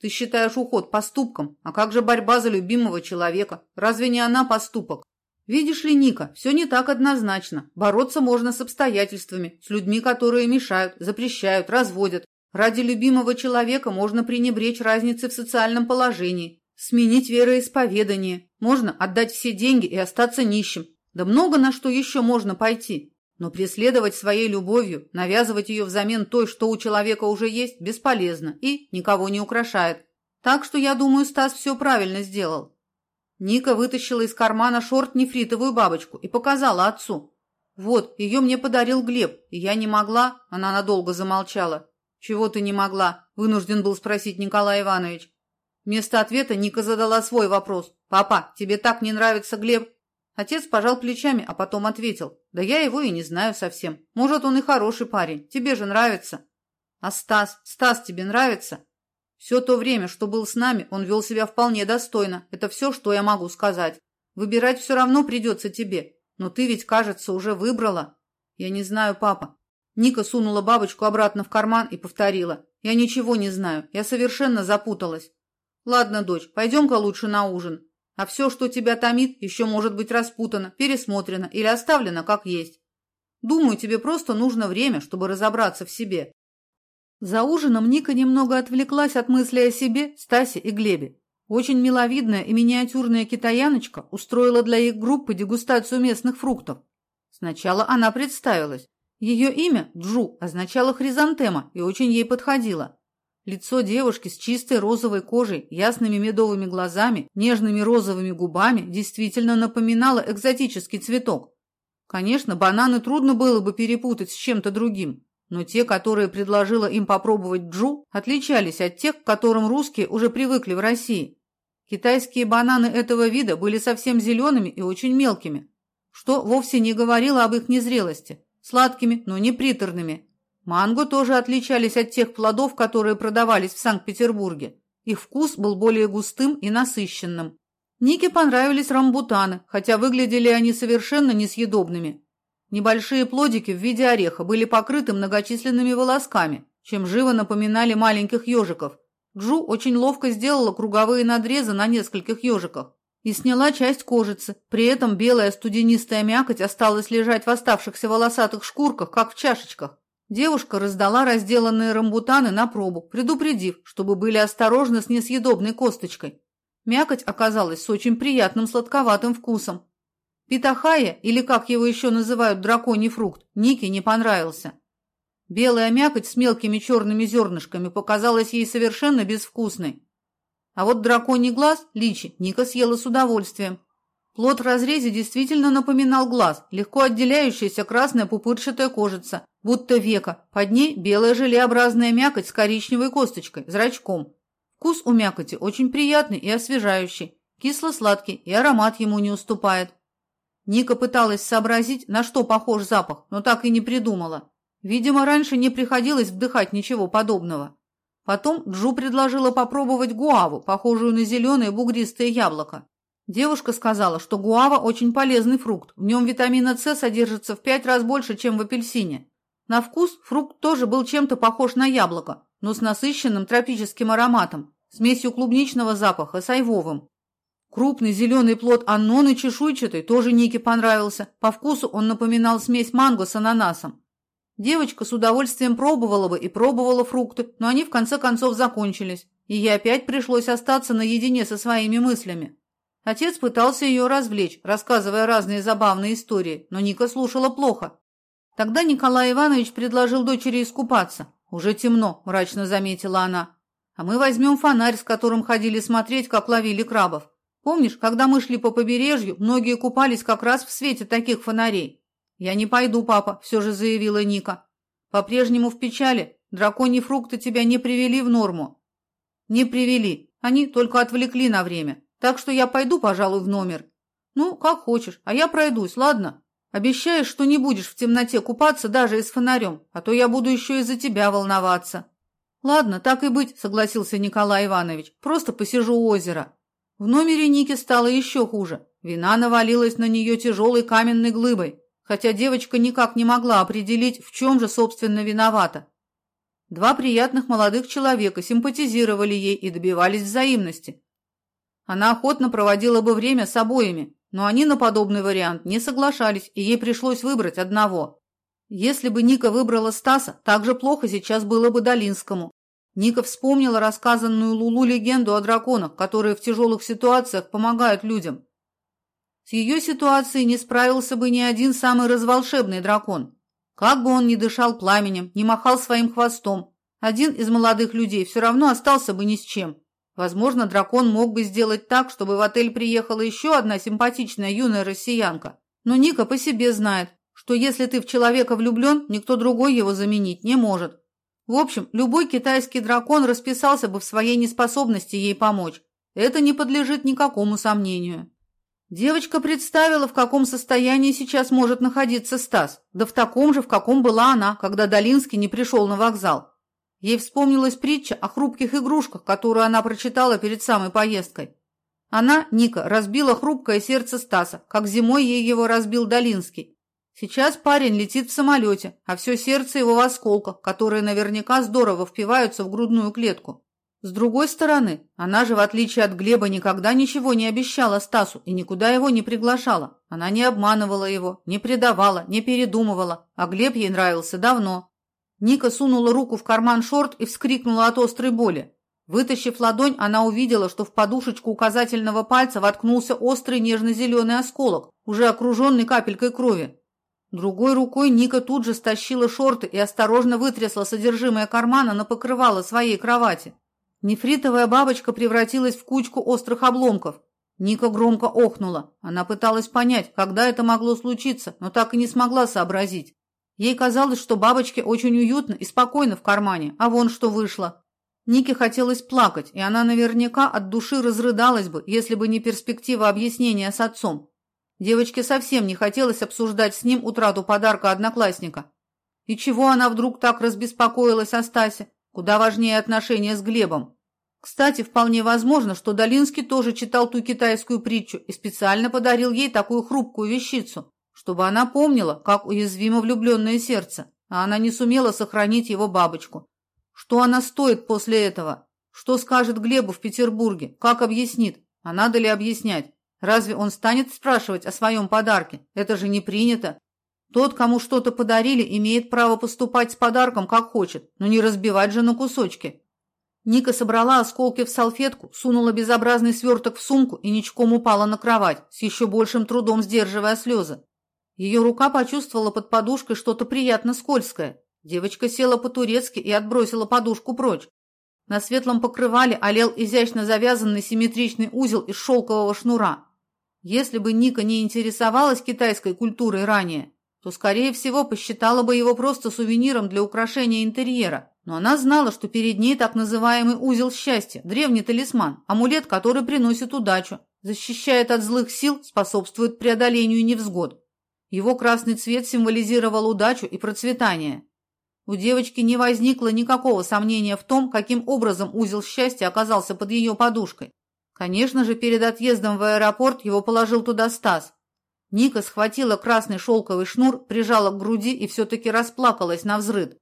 Ты считаешь уход поступком, а как же борьба за любимого человека? Разве не она поступок? Видишь ли, Ника, все не так однозначно. Бороться можно с обстоятельствами, с людьми, которые мешают, запрещают, разводят. Ради любимого человека можно пренебречь разницы в социальном положении, сменить вероисповедание. Можно отдать все деньги и остаться нищим. Да много на что еще можно пойти. Но преследовать своей любовью, навязывать ее взамен той, что у человека уже есть, бесполезно и никого не украшает. Так что, я думаю, Стас все правильно сделал. Ника вытащила из кармана шорт нефритовую бабочку и показала отцу. «Вот, ее мне подарил Глеб, и я не могла...» Она надолго замолчала. «Чего ты не могла?» – вынужден был спросить Николай Иванович. Вместо ответа Ника задала свой вопрос. «Папа, тебе так не нравится Глеб?» Отец пожал плечами, а потом ответил. «Да я его и не знаю совсем. Может, он и хороший парень. Тебе же нравится». «А Стас? Стас тебе нравится?» «Все то время, что был с нами, он вел себя вполне достойно. Это все, что я могу сказать. Выбирать все равно придется тебе. Но ты ведь, кажется, уже выбрала». Я не знаю, папа. Ника сунула бабочку обратно в карман и повторила. Я ничего не знаю. Я совершенно запуталась. Ладно, дочь, пойдем-ка лучше на ужин. А все, что тебя томит, еще может быть распутано, пересмотрено или оставлено как есть. Думаю, тебе просто нужно время, чтобы разобраться в себе. За ужином Ника немного отвлеклась от мысли о себе, Стасе и Глебе. Очень миловидная и миниатюрная китаяночка устроила для их группы дегустацию местных фруктов. Сначала она представилась. Ее имя, Джу, означало хризантема и очень ей подходило. Лицо девушки с чистой розовой кожей, ясными медовыми глазами, нежными розовыми губами действительно напоминало экзотический цветок. Конечно, бананы трудно было бы перепутать с чем-то другим, но те, которые предложила им попробовать Джу, отличались от тех, к которым русские уже привыкли в России. Китайские бананы этого вида были совсем зелеными и очень мелкими, что вовсе не говорило об их незрелости, сладкими, но не приторными. Манго тоже отличались от тех плодов, которые продавались в Санкт-Петербурге. Их вкус был более густым и насыщенным. Нике понравились рамбутаны, хотя выглядели они совершенно несъедобными. Небольшие плодики в виде ореха были покрыты многочисленными волосками, чем живо напоминали маленьких ежиков. Джу очень ловко сделала круговые надрезы на нескольких ежиках и сняла часть кожицы. При этом белая студенистая мякоть осталась лежать в оставшихся волосатых шкурках, как в чашечках. Девушка раздала разделанные рамбутаны на пробу, предупредив, чтобы были осторожны с несъедобной косточкой. Мякоть оказалась с очень приятным сладковатым вкусом. Питахая, или как его еще называют драконий фрукт, Нике не понравился. Белая мякоть с мелкими черными зернышками показалась ей совершенно безвкусной. А вот драконий глаз, личи, Ника съела с удовольствием. Плод в разрезе действительно напоминал глаз, легко отделяющаяся красная пупырчатая кожица, будто века, под ней белая желеобразная мякоть с коричневой косточкой, зрачком. Вкус у мякоти очень приятный и освежающий, кисло-сладкий, и аромат ему не уступает. Ника пыталась сообразить, на что похож запах, но так и не придумала. Видимо, раньше не приходилось вдыхать ничего подобного. Потом Джу предложила попробовать гуаву, похожую на зеленое бугристое яблоко. Девушка сказала, что гуава очень полезный фрукт. В нем витамина С содержится в пять раз больше, чем в апельсине. На вкус фрукт тоже был чем-то похож на яблоко, но с насыщенным тропическим ароматом, смесью клубничного запаха с айвовым. Крупный зеленый плод анноны чешуйчатый тоже Нике понравился. По вкусу он напоминал смесь манго с ананасом. Девочка с удовольствием пробовала бы и пробовала фрукты, но они в конце концов закончились, и ей опять пришлось остаться наедине со своими мыслями. Отец пытался ее развлечь, рассказывая разные забавные истории, но Ника слушала плохо. Тогда Николай Иванович предложил дочери искупаться. «Уже темно», – мрачно заметила она. «А мы возьмем фонарь, с которым ходили смотреть, как ловили крабов. Помнишь, когда мы шли по побережью, многие купались как раз в свете таких фонарей?» «Я не пойду, папа», – все же заявила Ника. «По-прежнему в печали. Драконьи фрукты тебя не привели в норму». «Не привели. Они только отвлекли на время. Так что я пойду, пожалуй, в номер. Ну, как хочешь, а я пройдусь, ладно? Обещаешь, что не будешь в темноте купаться даже и с фонарем, а то я буду еще из-за тебя волноваться. Ладно, так и быть, согласился Николай Иванович. Просто посижу у озера. В номере Ники стало еще хуже. Вина навалилась на нее тяжелой каменной глыбой, хотя девочка никак не могла определить, в чем же, собственно, виновата. Два приятных молодых человека симпатизировали ей и добивались взаимности. Она охотно проводила бы время с обоими, но они на подобный вариант не соглашались, и ей пришлось выбрать одного. Если бы Ника выбрала Стаса, так же плохо сейчас было бы Долинскому. Ника вспомнила рассказанную Лулу легенду о драконах, которые в тяжелых ситуациях помогают людям. С ее ситуацией не справился бы ни один самый разволшебный дракон. Как бы он ни дышал пламенем, ни махал своим хвостом, один из молодых людей все равно остался бы ни с чем. Возможно, дракон мог бы сделать так, чтобы в отель приехала еще одна симпатичная юная россиянка. Но Ника по себе знает, что если ты в человека влюблен, никто другой его заменить не может. В общем, любой китайский дракон расписался бы в своей неспособности ей помочь. Это не подлежит никакому сомнению. Девочка представила, в каком состоянии сейчас может находиться Стас, да в таком же, в каком была она, когда Долинский не пришел на вокзал. Ей вспомнилась притча о хрупких игрушках, которую она прочитала перед самой поездкой. Она, Ника, разбила хрупкое сердце Стаса, как зимой ей его разбил Долинский. Сейчас парень летит в самолете, а все сердце его в осколках, которые наверняка здорово впиваются в грудную клетку. С другой стороны, она же, в отличие от Глеба, никогда ничего не обещала Стасу и никуда его не приглашала. Она не обманывала его, не предавала, не передумывала, а Глеб ей нравился давно. Ника сунула руку в карман шорт и вскрикнула от острой боли. Вытащив ладонь, она увидела, что в подушечку указательного пальца воткнулся острый нежно-зеленый осколок, уже окруженный капелькой крови. Другой рукой Ника тут же стащила шорты и осторожно вытрясла содержимое кармана на покрывало своей кровати. Нефритовая бабочка превратилась в кучку острых обломков. Ника громко охнула. Она пыталась понять, когда это могло случиться, но так и не смогла сообразить. Ей казалось, что бабочке очень уютно и спокойно в кармане, а вон что вышло. Нике хотелось плакать, и она наверняка от души разрыдалась бы, если бы не перспектива объяснения с отцом. Девочке совсем не хотелось обсуждать с ним утрату подарка одноклассника. И чего она вдруг так разбеспокоилась о Стасе? Куда важнее отношения с Глебом. Кстати, вполне возможно, что Долинский тоже читал ту китайскую притчу и специально подарил ей такую хрупкую вещицу, чтобы она помнила, как уязвимо влюбленное сердце, а она не сумела сохранить его бабочку. Что она стоит после этого? Что скажет Глебу в Петербурге? Как объяснит? А надо ли объяснять? Разве он станет спрашивать о своем подарке? Это же не принято. Тот, кому что-то подарили, имеет право поступать с подарком как хочет, но не разбивать же на кусочки. Ника собрала осколки в салфетку, сунула безобразный сверток в сумку и ничком упала на кровать, с еще большим трудом сдерживая слезы. Ее рука почувствовала под подушкой что-то приятно скользкое. Девочка села по-турецки и отбросила подушку прочь. На светлом покрывале олел изящно завязанный симметричный узел из шелкового шнура. Если бы Ника не интересовалась китайской культурой ранее, то, скорее всего, посчитала бы его просто сувениром для украшения интерьера. Но она знала, что перед ней так называемый узел счастья, древний талисман, амулет, который приносит удачу, защищает от злых сил, способствует преодолению невзгод. Его красный цвет символизировал удачу и процветание. У девочки не возникло никакого сомнения в том, каким образом узел счастья оказался под ее подушкой. Конечно же, перед отъездом в аэропорт его положил туда Стас. Ника схватила красный шелковый шнур, прижала к груди и все-таки расплакалась на взрыд.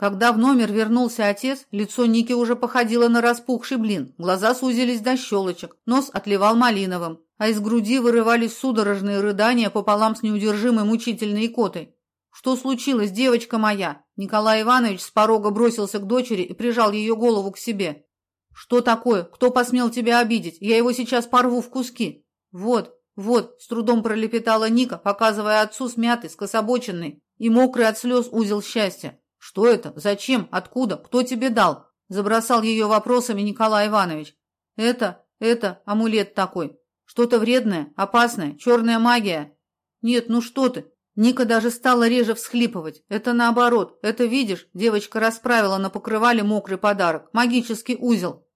Когда в номер вернулся отец, лицо Ники уже походило на распухший блин, глаза сузились до щелочек, нос отливал малиновым, а из груди вырывались судорожные рыдания пополам с неудержимой мучительной икотой. «Что случилось, девочка моя?» Николай Иванович с порога бросился к дочери и прижал ее голову к себе. «Что такое? Кто посмел тебя обидеть? Я его сейчас порву в куски». «Вот, вот», — с трудом пролепетала Ника, показывая отцу смятый, скособоченный и мокрый от слез узел счастья. «Что это? Зачем? Откуда? Кто тебе дал?» — забросал ее вопросами Николай Иванович. «Это, это амулет такой. Что-то вредное, опасное, черная магия». «Нет, ну что ты? Ника даже стала реже всхлипывать. Это наоборот. Это видишь, девочка расправила на покрывале мокрый подарок. Магический узел.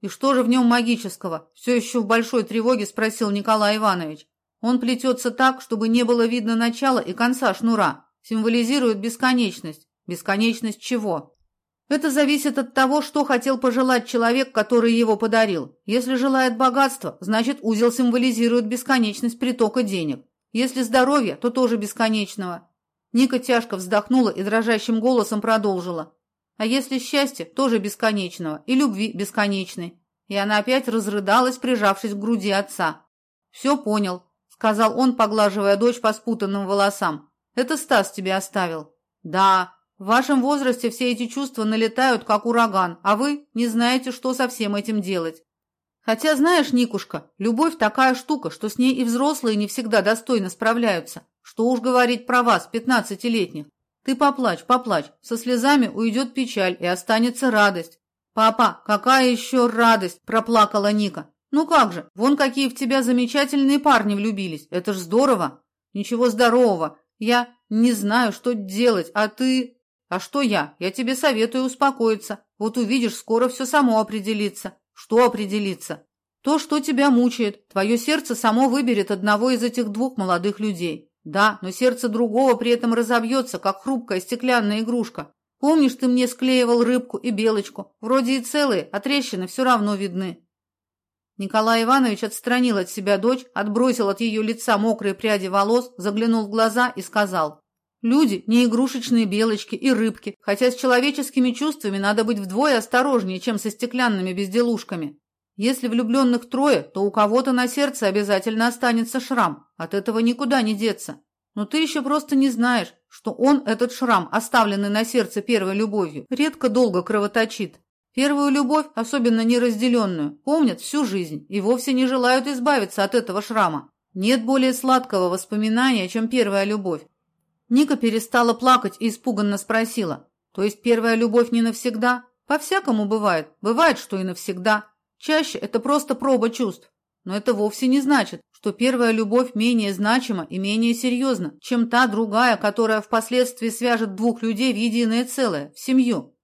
И что же в нем магического? Все еще в большой тревоге спросил Николай Иванович. Он плетется так, чтобы не было видно начала и конца шнура. Символизирует бесконечность. Бесконечность чего? Это зависит от того, что хотел пожелать человек, который его подарил. Если желает богатства, значит узел символизирует бесконечность притока денег. Если здоровье, то тоже бесконечного. Ника тяжко вздохнула и дрожащим голосом продолжила. А если счастье, тоже бесконечного, и любви бесконечной. И она опять разрыдалась, прижавшись к груди отца. «Все понял», — сказал он, поглаживая дочь по спутанным волосам. «Это Стас тебе оставил». «Да, в вашем возрасте все эти чувства налетают, как ураган, а вы не знаете, что со всем этим делать. Хотя, знаешь, Никушка, любовь такая штука, что с ней и взрослые не всегда достойно справляются. Что уж говорить про вас, пятнадцатилетних. Ты поплачь, поплачь, со слезами уйдет печаль и останется радость. Папа, какая еще радость, проплакала Ника. Ну как же, вон какие в тебя замечательные парни влюбились, это ж здорово. Ничего здорового, я не знаю, что делать, а ты... А что я? Я тебе советую успокоиться. Вот увидишь, скоро все само определится. Что определиться? То, что тебя мучает. Твое сердце само выберет одного из этих двух молодых людей. Да, но сердце другого при этом разобьется, как хрупкая стеклянная игрушка. Помнишь, ты мне склеивал рыбку и белочку? Вроде и целые, а трещины все равно видны. Николай Иванович отстранил от себя дочь, отбросил от ее лица мокрые пряди волос, заглянул в глаза и сказал. «Люди не игрушечные белочки и рыбки, хотя с человеческими чувствами надо быть вдвое осторожнее, чем со стеклянными безделушками. Если влюбленных трое, то у кого-то на сердце обязательно останется шрам, от этого никуда не деться. Но ты еще просто не знаешь, что он, этот шрам, оставленный на сердце первой любовью, редко долго кровоточит. Первую любовь, особенно неразделенную, помнят всю жизнь и вовсе не желают избавиться от этого шрама. Нет более сладкого воспоминания, чем первая любовь. Ника перестала плакать и испуганно спросила. То есть первая любовь не навсегда? По-всякому бывает. Бывает, что и навсегда. Чаще это просто проба чувств. Но это вовсе не значит, что первая любовь менее значима и менее серьезна, чем та другая, которая впоследствии свяжет двух людей в единое целое, в семью.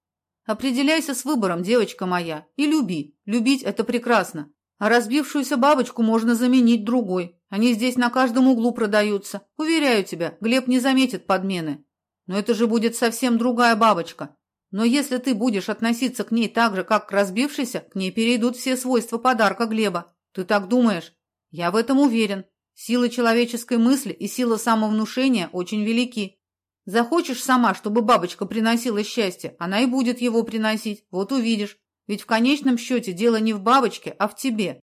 Определяйся с выбором, девочка моя, и люби. Любить – это прекрасно. А разбившуюся бабочку можно заменить другой. Они здесь на каждом углу продаются. Уверяю тебя, Глеб не заметит подмены. Но это же будет совсем другая бабочка. Но если ты будешь относиться к ней так же, как к разбившейся, к ней перейдут все свойства подарка Глеба. Ты так думаешь? Я в этом уверен. Сила человеческой мысли и сила самовнушения очень велики. Захочешь сама, чтобы бабочка приносила счастье, она и будет его приносить, вот увидишь. Ведь в конечном счете дело не в бабочке, а в тебе.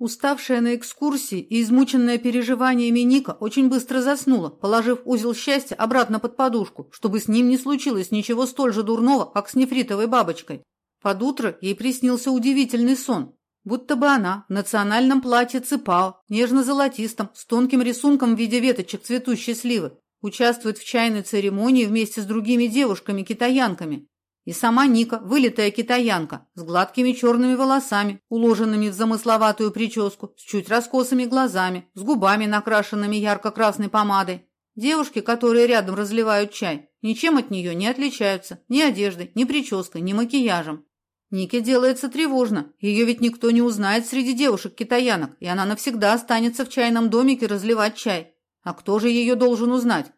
Уставшая на экскурсии и измученная переживаниями Ника очень быстро заснула, положив узел счастья обратно под подушку, чтобы с ним не случилось ничего столь же дурного, как с нефритовой бабочкой. Под утро ей приснился удивительный сон. Будто бы она в национальном платье цепао, нежно-золотистом, с тонким рисунком в виде веточек цветущей сливы, участвует в чайной церемонии вместе с другими девушками-китаянками. И сама Ника, вылитая китаянка, с гладкими черными волосами, уложенными в замысловатую прическу, с чуть раскосыми глазами, с губами, накрашенными ярко-красной помадой. Девушки, которые рядом разливают чай, ничем от нее не отличаются, ни одеждой, ни прической, ни макияжем. Нике делается тревожно, ее ведь никто не узнает среди девушек-китаянок, и она навсегда останется в чайном домике разливать чай. А кто же ее должен узнать?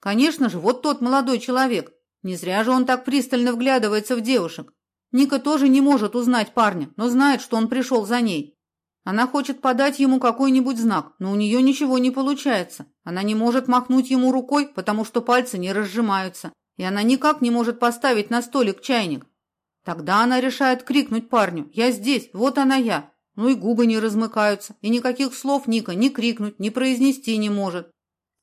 Конечно же, вот тот молодой человек. Не зря же он так пристально вглядывается в девушек. Ника тоже не может узнать парня, но знает, что он пришел за ней. Она хочет подать ему какой-нибудь знак, но у нее ничего не получается. Она не может махнуть ему рукой, потому что пальцы не разжимаются, и она никак не может поставить на столик чайник. Тогда она решает крикнуть парню «Я здесь, вот она я!» Ну и губы не размыкаются, и никаких слов Ника ни крикнуть, ни произнести не может.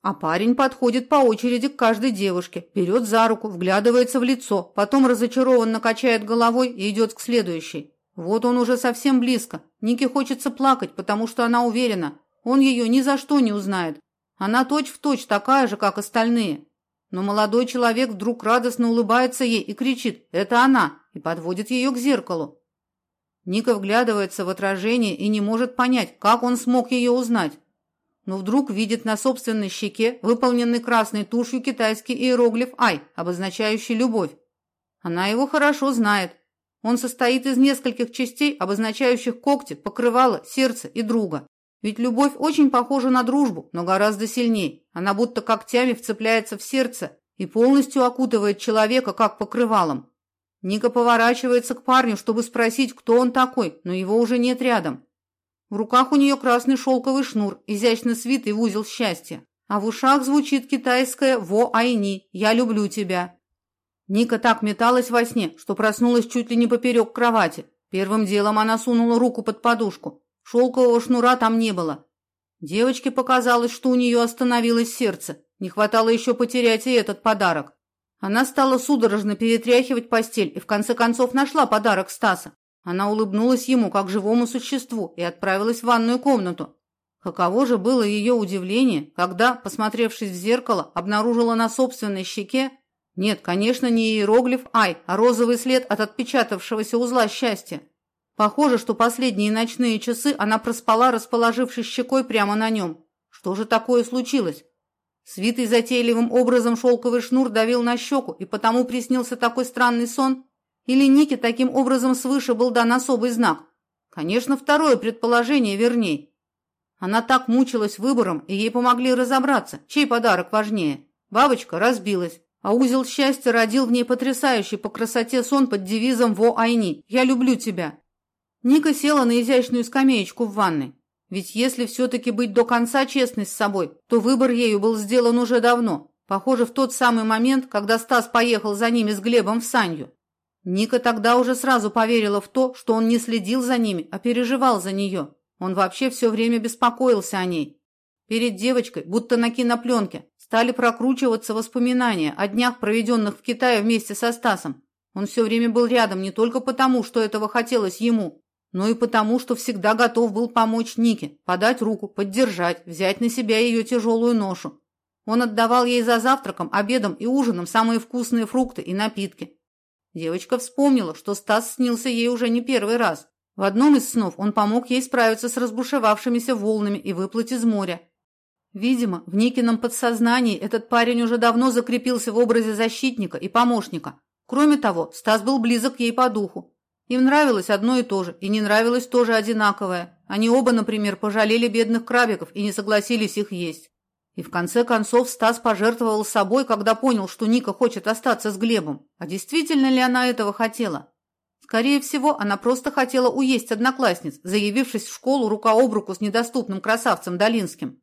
А парень подходит по очереди к каждой девушке, берет за руку, вглядывается в лицо, потом разочарованно качает головой и идет к следующей. Вот он уже совсем близко. Нике хочется плакать, потому что она уверена, он ее ни за что не узнает. Она точь-в-точь точь такая же, как остальные. Но молодой человек вдруг радостно улыбается ей и кричит «Это она!» и подводит ее к зеркалу. Ника вглядывается в отражение и не может понять, как он смог ее узнать. Но вдруг видит на собственной щеке выполненный красной тушью китайский иероглиф «Ай», обозначающий любовь. Она его хорошо знает. Он состоит из нескольких частей, обозначающих когти, покрывало, сердце и друга. Ведь любовь очень похожа на дружбу, но гораздо сильнее. Она будто когтями вцепляется в сердце и полностью окутывает человека, как покрывалом. Ника поворачивается к парню, чтобы спросить, кто он такой, но его уже нет рядом. В руках у нее красный шелковый шнур, изящно свитый в узел счастья. А в ушах звучит китайское «Во Айни, я люблю тебя». Ника так металась во сне, что проснулась чуть ли не поперек кровати. Первым делом она сунула руку под подушку. Шелкового шнура там не было. Девочке показалось, что у нее остановилось сердце. Не хватало еще потерять и этот подарок. Она стала судорожно перетряхивать постель и в конце концов нашла подарок Стаса. Она улыбнулась ему как живому существу и отправилась в ванную комнату. Каково же было ее удивление, когда, посмотревшись в зеркало, обнаружила на собственной щеке нет, конечно, не иероглиф «Ай», а розовый след от отпечатавшегося узла счастья. Похоже, что последние ночные часы она проспала, расположившись щекой прямо на нем. Что же такое случилось? Свитый затейливым образом шелковый шнур давил на щеку, и потому приснился такой странный сон? Или Нике таким образом свыше был дан особый знак? Конечно, второе предположение верней. Она так мучилась выбором, и ей помогли разобраться, чей подарок важнее. Бабочка разбилась, а узел счастья родил в ней потрясающий по красоте сон под девизом «Во Айни» – «Я люблю тебя». Ника села на изящную скамеечку в ванной. Ведь если все-таки быть до конца честной с собой, то выбор ею был сделан уже давно. Похоже, в тот самый момент, когда Стас поехал за ними с Глебом в Санью. Ника тогда уже сразу поверила в то, что он не следил за ними, а переживал за нее. Он вообще все время беспокоился о ней. Перед девочкой, будто на кинопленке, стали прокручиваться воспоминания о днях, проведенных в Китае вместе со Стасом. Он все время был рядом не только потому, что этого хотелось ему, но и потому, что всегда готов был помочь Нике, подать руку, поддержать, взять на себя ее тяжелую ношу. Он отдавал ей за завтраком, обедом и ужином самые вкусные фрукты и напитки. Девочка вспомнила, что Стас снился ей уже не первый раз. В одном из снов он помог ей справиться с разбушевавшимися волнами и выплыть из моря. Видимо, в Никином подсознании этот парень уже давно закрепился в образе защитника и помощника. Кроме того, Стас был близок ей по духу. Им нравилось одно и то же, и не нравилось тоже одинаковое. Они оба, например, пожалели бедных крабиков и не согласились их есть. И в конце концов Стас пожертвовал собой, когда понял, что Ника хочет остаться с Глебом. А действительно ли она этого хотела? Скорее всего, она просто хотела уесть одноклассниц, заявившись в школу рука об руку с недоступным красавцем Долинским.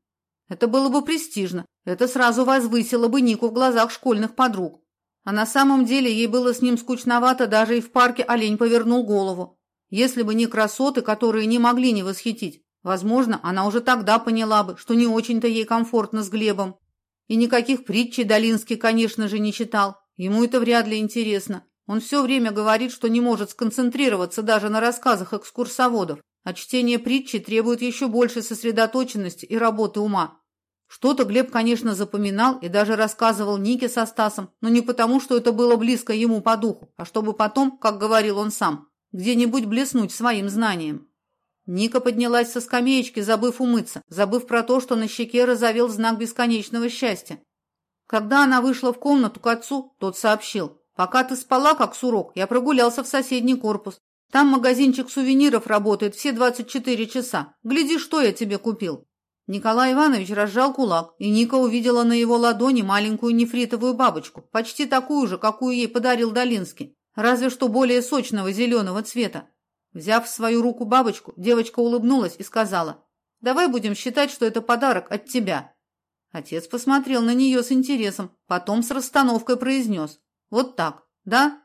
Это было бы престижно, это сразу возвысило бы Нику в глазах школьных подруг. А на самом деле ей было с ним скучновато, даже и в парке олень повернул голову. Если бы не красоты, которые не могли не восхитить, возможно, она уже тогда поняла бы, что не очень-то ей комфортно с Глебом. И никаких притчей Долинский, конечно же, не читал. Ему это вряд ли интересно. Он все время говорит, что не может сконцентрироваться даже на рассказах экскурсоводов, а чтение притчи требует еще большей сосредоточенности и работы ума. Что-то Глеб, конечно, запоминал и даже рассказывал Нике со Стасом, но не потому, что это было близко ему по духу, а чтобы потом, как говорил он сам, где-нибудь блеснуть своим знанием. Ника поднялась со скамеечки, забыв умыться, забыв про то, что на щеке разовел знак бесконечного счастья. Когда она вышла в комнату к отцу, тот сообщил, «Пока ты спала, как сурок, я прогулялся в соседний корпус. Там магазинчик сувениров работает все 24 часа. Гляди, что я тебе купил». Николай Иванович разжал кулак, и Ника увидела на его ладони маленькую нефритовую бабочку, почти такую же, какую ей подарил Долинский, разве что более сочного зеленого цвета. Взяв в свою руку бабочку, девочка улыбнулась и сказала, «Давай будем считать, что это подарок от тебя». Отец посмотрел на нее с интересом, потом с расстановкой произнес, «Вот так, да?»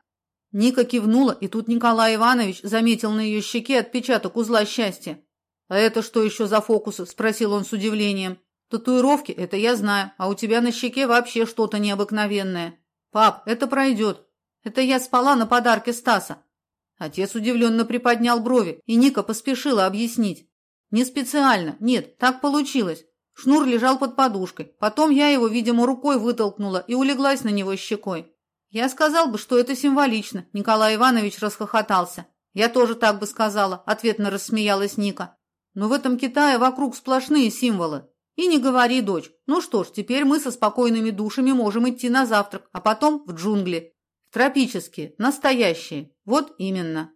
Ника кивнула, и тут Николай Иванович заметил на ее щеке отпечаток узла счастья. «А это что еще за фокусы?» – спросил он с удивлением. «Татуировки – это я знаю, а у тебя на щеке вообще что-то необыкновенное. Пап, это пройдет. Это я спала на подарке Стаса». Отец удивленно приподнял брови, и Ника поспешила объяснить. «Не специально, нет, так получилось. Шнур лежал под подушкой. Потом я его, видимо, рукой вытолкнула и улеглась на него щекой. Я сказал бы, что это символично. Николай Иванович расхохотался. Я тоже так бы сказала, ответно рассмеялась Ника. Но в этом Китае вокруг сплошные символы. И не говори, дочь. Ну что ж, теперь мы со спокойными душами можем идти на завтрак, а потом в джунгли. Тропические, настоящие. Вот именно.